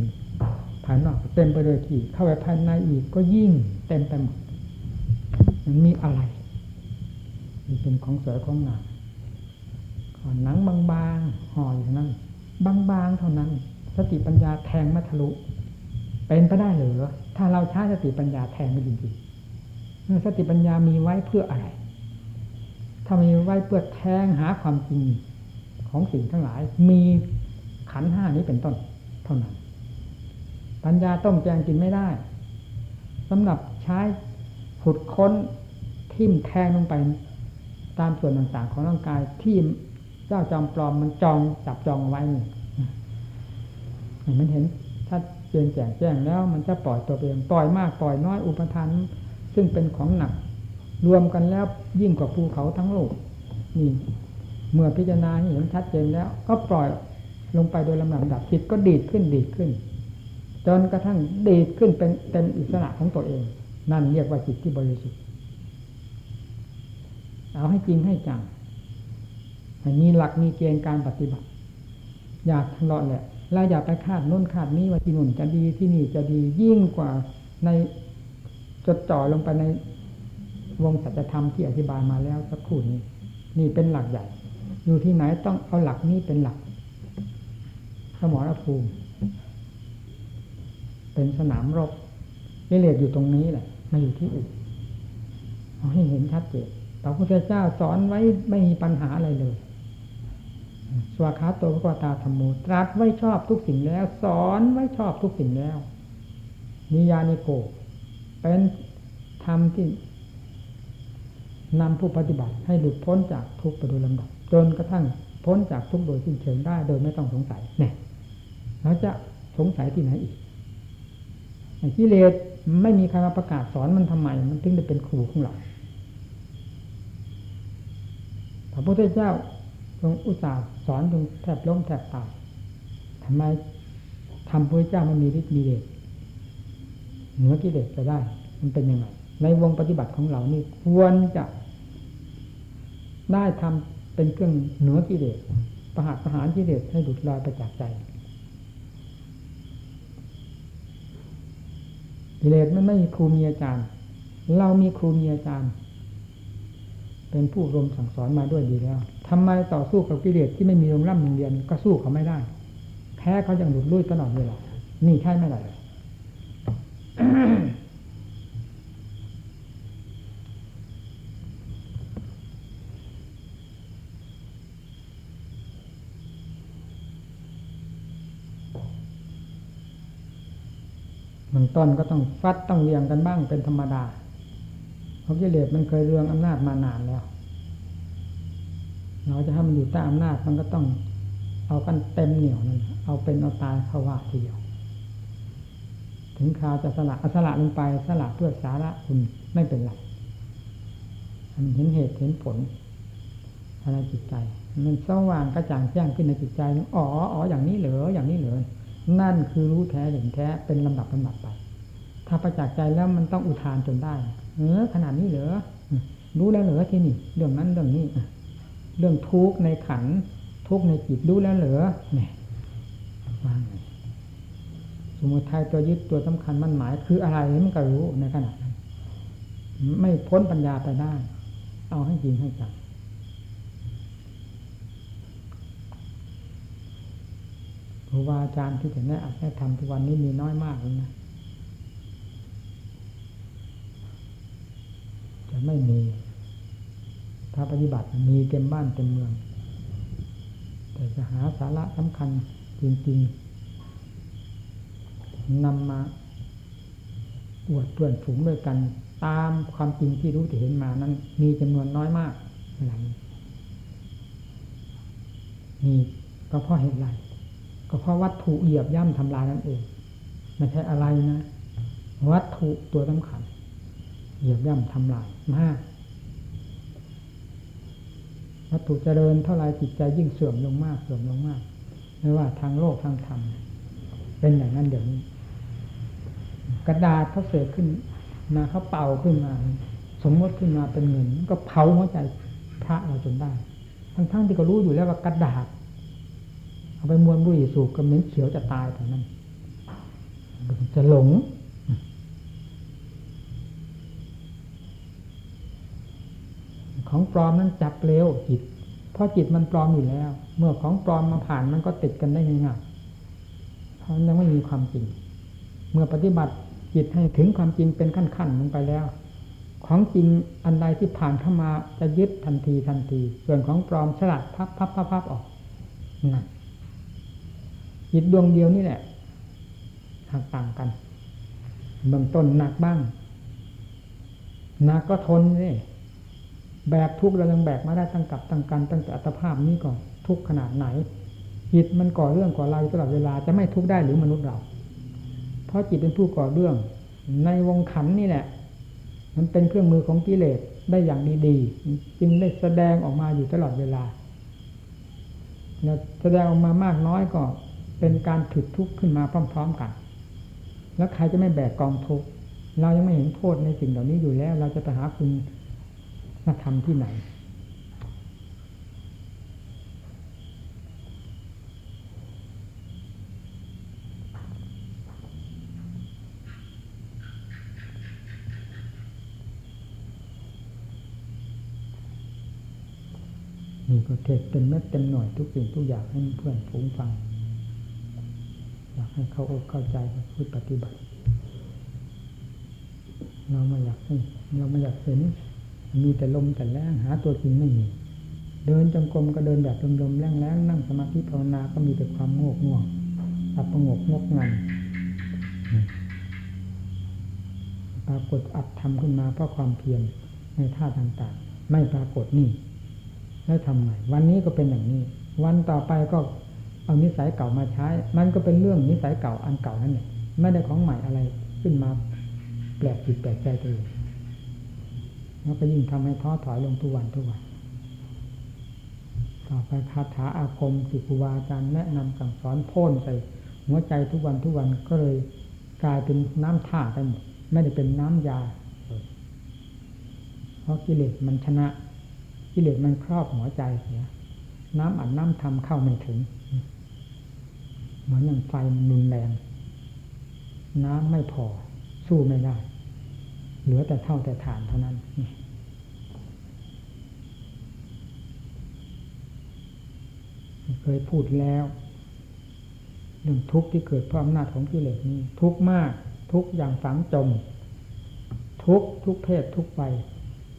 ภายนอกเต็มไปด้วยขี้เข้าไปภายในอีกก็ยิ่งเต็มไปหมด มันมีอะไร มันเป็นของสวยของงามขอหนังบางๆห่ออยู่นั้นบางๆเท่านั้น สติปัญญาแทงมัทะลุ เป็นไปได้หรือถ้าเราใช้สติปัญญาแทงไม่จริงๆสติปัญญามีไว้เพื่ออะไร ถ้ามีไว้เพื่อแทงหาความจริงของสิ่งทั้งหลาย มีขันห้านี้เป็นต้นเท่านั้น ปัญญาต้มแกงกินไม่ได้สำหรับใช้ ขุดค้นทิ่มแทงลงไป ตามส่วนต่างๆของร่างกายที่เจ้าจอมปลอมมันจองจับจองไว้นี่มันเห็นถ้าเจนแจงแจ้งแล้วมันจะปล่อยตัวเองปล่อยมากปล่อยน้อยอุปทานซึ่งเป็นของหนัก รวมกันแล้วยิ่งกว่าภูเขาทั้งโลกนี่เมื่อพิจารณาเห็นชัดเจนแล้ว ก็ปล่อยลงไปโดยลำดับจิตก็ดีดขึ้นดีดขึ้น จนกระทั่งดีดขึ้นเป็นเต็มอิสระของตัวเอง นั่นเรียกว่าจิตที่บริสุทธิ์ เอาให้จริงให้จังมีหลักมีเกณฑ์การปฏิบัติ อยากทะเลาะแหละเราอย่าไปคาดน้นคาดนี้ว่าที่นู่นจะดีที่นี่จะดียิ่งกว่าในจดจ่อลงไปในวงสัจธรรมที่อธิบายมาแล้วสักครู่นี้ นี่เป็นหลักใหญ่ อยู่ที่ไหนต้องเอาหลักนี้เป็นหลัก สมรภูมิ เป็นสนามรบกิเลสอยู่ตรงนี้แหละ ม่อยู่ที่อื่นเอาให้เห็นชัดเจนพระพุทธเจ้าสอนไว้ไม่มีปัญหาอะไรเลยสวากขาโตพระกวตาธรรมโมตรัสไว้ชอบทุกสิ่งแล้ว สอนไว้ชอบทุกสิ่งแล้ว นิยานิโกเป็นธรรมที่นำผู้ปฏิบัติให้หลุดพ้นจากทุกข์ไปโดยลำดับ จนกระทั่งพ้นจากทุกข์โดยสิ้นเชิงได้โดยไม่ต้องสงสัยเนี่ยเราจะสงสัยที่ไหนอีกกิเลส ไม่มีใครมาประกาศสอนมันทำไม มันถึงได้เป็นครูของเราพระพุทธเจ้าทรงอุตส่าห์สอนจนแทบล้มแทบตายทำไมทำพระเจ้ามันมีฤทธิ์มีเดชเหนือกิเลสจะได้ มันเป็นยังไงในวงปฏิบัติของเรานี่ควรจะได้ทำเป็นเครื่องเหนือกิเลสประหารประหารกิเลสให้หลุดลอยไปจากใจ กิเลสมันไม่มีครูมีอาจารย์ เรามีครูมีอาจารย์ เป็นผู้รมสั่งสอนมาด้วยดีแล้วทำไมต่อสู้กับกิเลสที่ไม่มีโรงร่ำโรงเรียนก็สู้เขาไม่ได้ แพ้เขาอย่างหลุดลุ่ยตลอดเวลานี่ใช่ไหมล่ะ เบื้องต้นก็ต้องฟัดต้องเรียงกันบ้างเป็นธรรมดา เพราะกิเลสมันเคยเรืองอำนาจมานานแล้ว เราจะให้มันอยู่ใต้อำนาจมันก็ต้องเอากันเต็มเหนียวนั่นเอาเป็นเอาตายเข้าว่าทีเดียว ถึงคราวจะสละอสละลงไปสละเพื่อสาระคุณไม่เป็นไรมันเห็นเหตุเห็นผลในจิตใจ มันสว่างกระจ่างแจ้งขึ้นในจิตใจ อ๋ออ๋ออย่างนี้เหรออย่างนี้เหรอ นั่นคือรู้แท้เห็นแท้เป็นลำดับลำดับไป ถ้าประจักษ์ใจแล้วมันต้องอุทานจนได้ เออขนาดนี้เหรอรู้แล้วเหรอที่นี่ เรื่องนั้นเรื่องนี้เรื่องทุกข์ในขันทุกข์ในจิตรู้แล้วเหรอเนี่ยว่าไงสมุทัยตัวยึดตัวสำคัญมันหมาย คืออะไรมันก็รู้ในขณะนั้น ไม่พ้นปัญญาไปได้ เอาให้จริงให้จัง รูบาอาจารย์ที่จะแนะอัดแนะทำทุกวันนี้มีน้อยมากเลยนะจะไม่มี ถ้าปฏิบัติมีเต็มบ้านเต็มเมือง แต่จะหาสาระสำคัญจริงๆนำมาอวดเพื่อนฝูงด้วยกันตามความจริงที่รู้ที่เห็นมานั้น มีจำนวนน้อยมากหลังนี่ก็เพราะเหตุไร ก็เพราะวัตถุเหยียบย่ำทำลายนั่นเองไม่ใช่อะไรนะวัตถุตัวสำคัญเหยียบย่ำทำลายมากวัตถุเจริญเท่าไรจิตใจยิ่งเสื่อมลงมากเสื่อมลงมากไม่ว่าทางโลกทางธรรมเป็นอย่างนั้นเดี๋ยวนี้ กระดาษเขาเสกขึ้นมาเขาเป่าขึ้นมา สมมติขึ้นมาเป็นเงิน ก็เผาหัวใจพระเราจนได้ ทั้งๆที่ก็รู้อยู่แล้วว่ากระดาษ เอาไปมวนบุหรี่สูบก็เหม็นเขียวจะตายแต่นั้นจะหลง ของปลอมนั้นจับเร็วจิต เพราะจิตมันปลอมอยู่แล้ว เมื่อของปลอมมาผ่านมันก็ติดกันได้ง่ายๆเพราะยังไม่มีความจริง เมื่อปฏิบัติจิตให้ถึงความจริงเป็นขั้นๆลงไปแล้ว ของจริงอันใดที่ผ่านเข้ามาจะยึดทันทีทันที ส่วนของปลอมสลัดพับพับพับพับออกนั่น จิตดวงเดียวนี่แหละหากต่างกันเบื้องต้นหนักบ้างหนักก็ทนนี่แบกทุกข์เรายังแบกมาได้ตั้งกับตั้งกันตั้งแต่อัตภาพนี้ก่อนทุกข์ขนาดไหน จิตมันก่อเรื่องก่อราวตลอดเวลาจะไม่ทุกข์ได้หรือมนุษย์เรา เพราะจิตเป็นผู้ก่อเรื่อง ในวงขันนี่แหละ มันเป็นเครื่องมือของกิเลสได้อย่างดีๆจึงได้แสดงออกมาอยู่ตลอดเวลาแสดงออกมามากน้อยก็ เป็นการถึกทุกข์ขึ้นมาพร้อม ๆกัน แล้วใครจะไม่แบกกองทุกข์เรายังไม่เห็นโทษในสิ่งเหล่านี้อยู่แล้ว เราจะไปหาคุณธรรมที่ไหน มีก็เทศเต็มเม็ดเต็มหน่อยทุกสิ่งทุกอย่างให้เพื่อนฟูงฟัง อยากให้เข้าอกเข้าใจพูดปฏิบัติ เราไม่อยากให้เราไม่อยากเห็น มีแต่ลมแต่แรงหาตัวจริงไม่มี เดินจงกรมก็เดินแบบลมๆแรงๆนั่งสมาธิภาวนาก็มีแต่ความโงกง่วงอับประงกงกงันปรากฏอัดทำขึ้นมาเพราะความเพียรในท่าต่างๆ ไม่ปรากฏนี่แล้วทำไงวันนี้ก็เป็นอย่างนี้ วันต่อไปก็ เอานิสัยเก่ามาใช้ มันก็เป็นเรื่องนิสัยเก่าอันเก่านั่นแหละไม่ได้ของใหม่อะไรขึ้นมาแปลกจิตแปลกใจตัวเองแล้วก็ยิ่งทำให้ท้อถอยลงทุกวันทุกวันต่อไปคาถาอาคมสิครูบาอาจารย์แนะนำสั่งสอนพ่นใส่หัวใจทุกวันทุกวันก็เลยกลายเป็นน้ำท่าไปหมดไม่ได้เป็นน้ำยา เพราะกิเลสมันชนะ กิเลสมันครอบหัวใจเสีย น้ำอัดน้ำทำเข้าไม่ถึง เหมือนอย่างไฟมันรุนแรง น้ำไม่พอสู้ไม่ได้ เหลือแต่เท่าแต่ฐานเท่านั้นเคยพูดแล้วเรื่องทุกข์ที่เกิดเพราะอำนาจของกิเลสนี้ ทุกข์มาก ทุกข์อย่างฝังจม ทุกข์ทุกเพศทุกวัย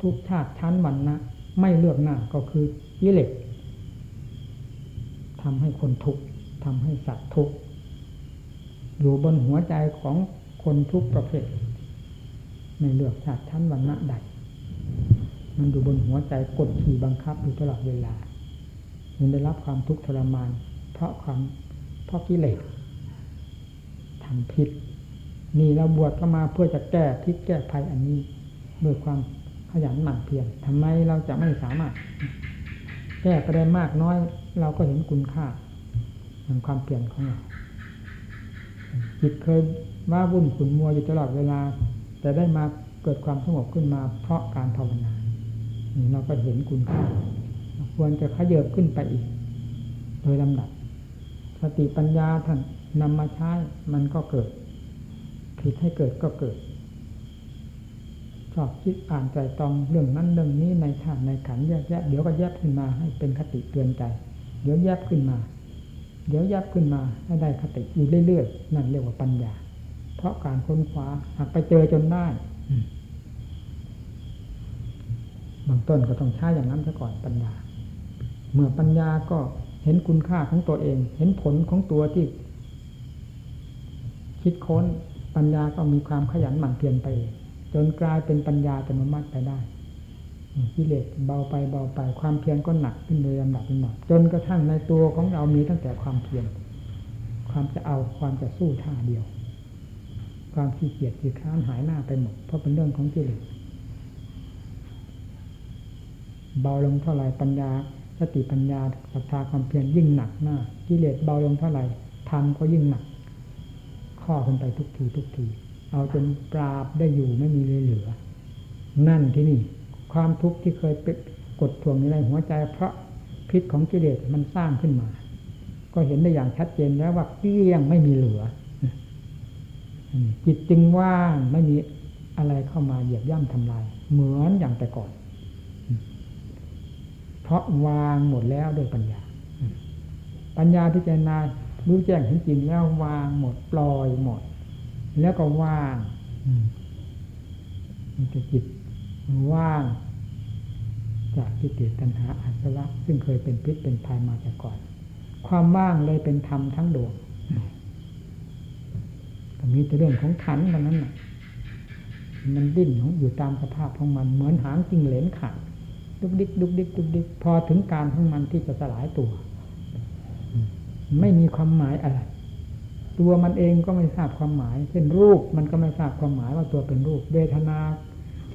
ทุกชาติชั้นวรรณะไม่เลือกหน้าก็คือกิเลสทำให้คนทุกข์ ทำให้สัตว์ทุกข์อยู่บนหัวใจของคนทุกประเภทไม่เลือกชาติชั้นวรรณะใด มันอยู่บนหัวใจกดขี่บังคับอยู่ตลอดเวลา มันได้รับความทุกข์ทรมาน เพราะความเพราะกิเลสทำผิดนี่เราบวชก็มาเพื่อจะแก้พิษแก้ภัยอันนี้ด้วยความขยันหมั่นเพียรทำไมเราจะไม่สามารถ แก้ก็ได้มากน้อย เราก็เห็นคุณค่า ของความเปลี่ยนของเราจิตเคยว่าวุ่นขุนมัวอยู่ตลอดเวลา แต่ได้มาเกิดความสงบขึ้นมา เพราะการภาวนานี่เราก็เห็นคุณค่าควรจะขยับขึ้นไปอีก โดยลำดับ สติปัญญาท่านนำมาใช้มันก็เกิด ผิดให้เกิดก็เกิดชอบคิดอ่านใจตองเรื่องนั้นเรื่องนี้ในฐานในขันแยกแยะเดี๋ยวก็แยบขึ้นมาให้เป็นคติเตือนใจ เดี๋ยวแยบขึ้นมา เดี๋ยวยับขึ้นมาให้ได้คติอยู่เรื่อยๆนั่นเรียกว่าปัญญา เพราะการค้นคว้าหากไปเจอจนได้บางต้นก็ต้องใช้อย่างนั้นซะก่อนปัญญา เมื่อปัญญาก็เห็นคุณค่าของตัวเอง เห็นผลของตัวที่ คิดค้นปัญญาก็มีความขยันหมั่นเพียรไป จนกลายเป็นปัญญาจะมมัดไปได้ กิเลสเบาไปเบาไป ความเพียรก็หนักขึ้นโดยลำดับลำดับจนกระทั่งในตัวของเรามีตั้งแต่ความเพียรความจะเอาความจะสู้ท่าเดียว ความขี้เกียจขี้ค้านหายหน้าไปหมด เพราะเป็นเรื่องของกิเลสเบาลงเท่าไหร่ปัญญาสติปัญญาศรัทธาความเพียรยิ่งหนักหน้ากิเลสเบาลงเท่าไหร่ทำก็ยิ่งหนัก ข้อขึ้นไปทุกทีทุกที เอาจนปราบได้อยู่ไม่มีเลยเหลือ นั่นที่นี่ ความทุกข์ที่เคยเป็นกดท่วงในหัวใจ เพราะพิษของกิเลสมันสร้างขึ้นมา ก็เห็นได้อย่างชัดเจนแล้วว่าเกลี้ยงไม่มีเหลือจิตจึงว่างไม่มีอะไรเข้ามาเหยียบย่ำทำลาย เหมือนอย่างแต่ก่อน เพราะวางหมดแล้วด้วยปัญญา ปัญญาพิจารณารู้แจ้งเห็นจริงแล้ววางหมดปล่อยหมด แล้วก็ว่างมันจะจิต ว่างจากกิเลสตัณหาอาสวะ ซึ่งเคยเป็นพิษเป็นภัยมาแต่ก่อน ความว่างเลยเป็นธรรมทั้งดวงก็มีแต่เรื่องของขันเท่านั้นนะมันดิ้นของอยู่ตามสภาพของมัน เหมือนหางจิงเหลนขาดดุกดิกดุกดิกดุกดิกพอถึงการของมันที่จะสลายตัว ไม่มีความหมายอะไร ตัวมันเองก็ไม่ทราบความหมาย เช่นรูปมันก็ไม่ทราบความหมายว่าตัวเป็นรูป เวทนา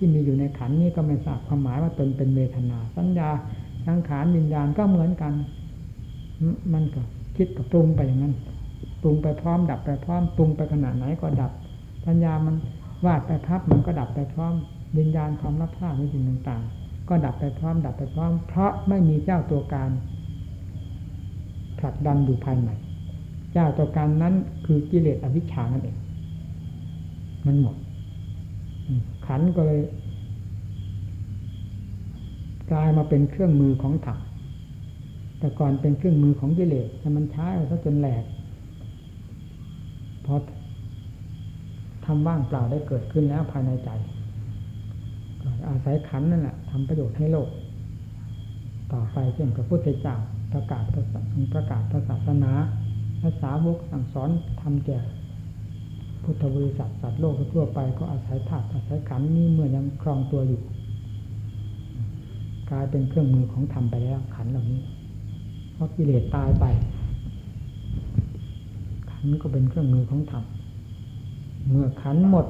ที่มีอยู่ในขันนี้ก็ไม่ทราบความหมายว่าตนเป็นเวทนา สัญญาสังขารวิญญาณก็เหมือนกัน มันก็คิดกับปรุงไปอย่างนั้นปรุงไปพร้อม ดับไปพร้อมปรุงไปขนาดไหนก็ดับ สัญญามันวาดไปพับมันก็ดับไปพร้อมวิญญาณความรับทราบในสิ่งต่างๆ ก็ดับไปพร้อม ดับไปพร้อม เพราะไม่มีเจ้าตัวการผลักดันอยู่ภายในเจ้าตัวการนั้นคือกิเลสอวิชชานั่นเอง มันหมด ขันก็เลยกลายมาเป็นเครื่องมือของธรรมแต่ก่อนเป็นเครื่องมือของกิเลสแต่มันใช้เอาซะจนแหลกพอทำว่างเปล่าได้เกิดขึ้นแล้วภายในใจอาศัยขันนั่นแหละทำประโยชน์ให้โลก ต่อไปเช่นพระพุทธเจ้าประกาศพระศาประกาศพระศาสนาภาษาวกสั่งสอนทำแก่ พุทธบริษัทสัตว์โลกทั่วไปก็อาศัยธาตุอาศัยขันนี้เมื่อยังครองตัวอยู่ กลายเป็นเครื่องมือของธรรมไปแล้วขันเหล่านี้ เพราะกิเลสตายไป ขันก็เป็นเครื่องมือของธรรมเมื่อขันหมด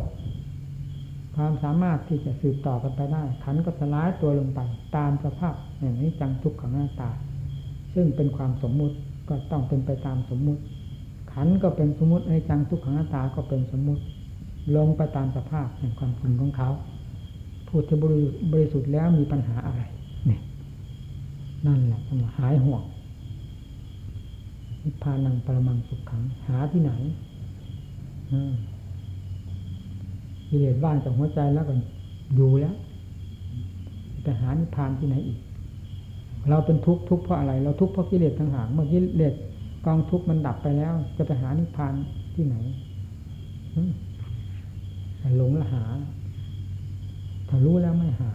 ความสามารถที่จะสืบต่อกันไปได้ ขันก็สลายตัวลงไปตามสภาพอย่างนี้จังทุกขังหน้าตา ซึ่งเป็นความสมมุติก็ต้องเป็นไปตามสมมุติ ขันก็เป็นสมมติในจังทุกขังหน้าตาก็เป็นสมมติลงไปตามสภาพแห่งความจริงของเขาพูดที่บริบริสุทธิ์แล้วมีปัญหาอะไรนี่นั่นแหละคำว่าหายห่วงนิพพานังปรมังสุขขัง หาที่ไหนอืมกิเลสว่างจากหัวใจแล้วก็อยู่แล้วจะหานิพพานที่ไหนอีก เราเป็นทุกข์ทุกข์เพราะอะไร เราทุกข์เพราะกิเลสต่างหากเมื่อกิเลส กองทุกข์มันดับไปแล้ว จะไปหานิพพานที่ไหนหลงละหา ถ้ารู้แล้วไม่หา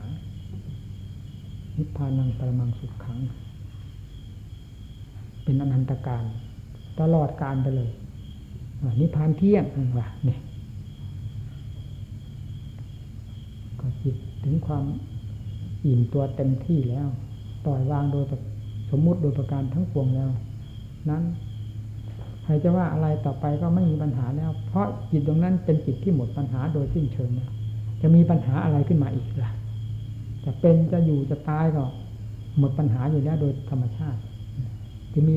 นิพพานังปรมังสุขขัง เป็นอนันตการ ตลอดการไปเลยนิพพานเที่ยงว่ะเนี่ยก็จิตถึงความอิ่มตัวเต็มที่แล้ว ปล่อยวางโดยสมมุติโดยประการทั้งปวงแล้ว นั้นใครจะว่าอะไรต่อไปก็ไม่มีปัญหาแล้ว เพราะจิตตรงนั้นเป็นจิตที่หมดปัญหาโดยสิ้นเชิงแล้วจะมีปัญหาอะไรขึ้นมาอีกล่ะ จะเป็นจะอยู่จะตายก็หมดปัญหาอยู่แล้วโดยธรรมชาติจะมี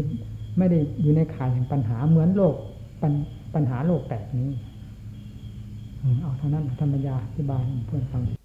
ไม่ได้อยู่ในข่ายแห่งปัญหาเหมือนโลกปัญปัญหาโลกแตกนี้เอาเท่านั้นธรรมยาอธิบายเพื่อนฟัง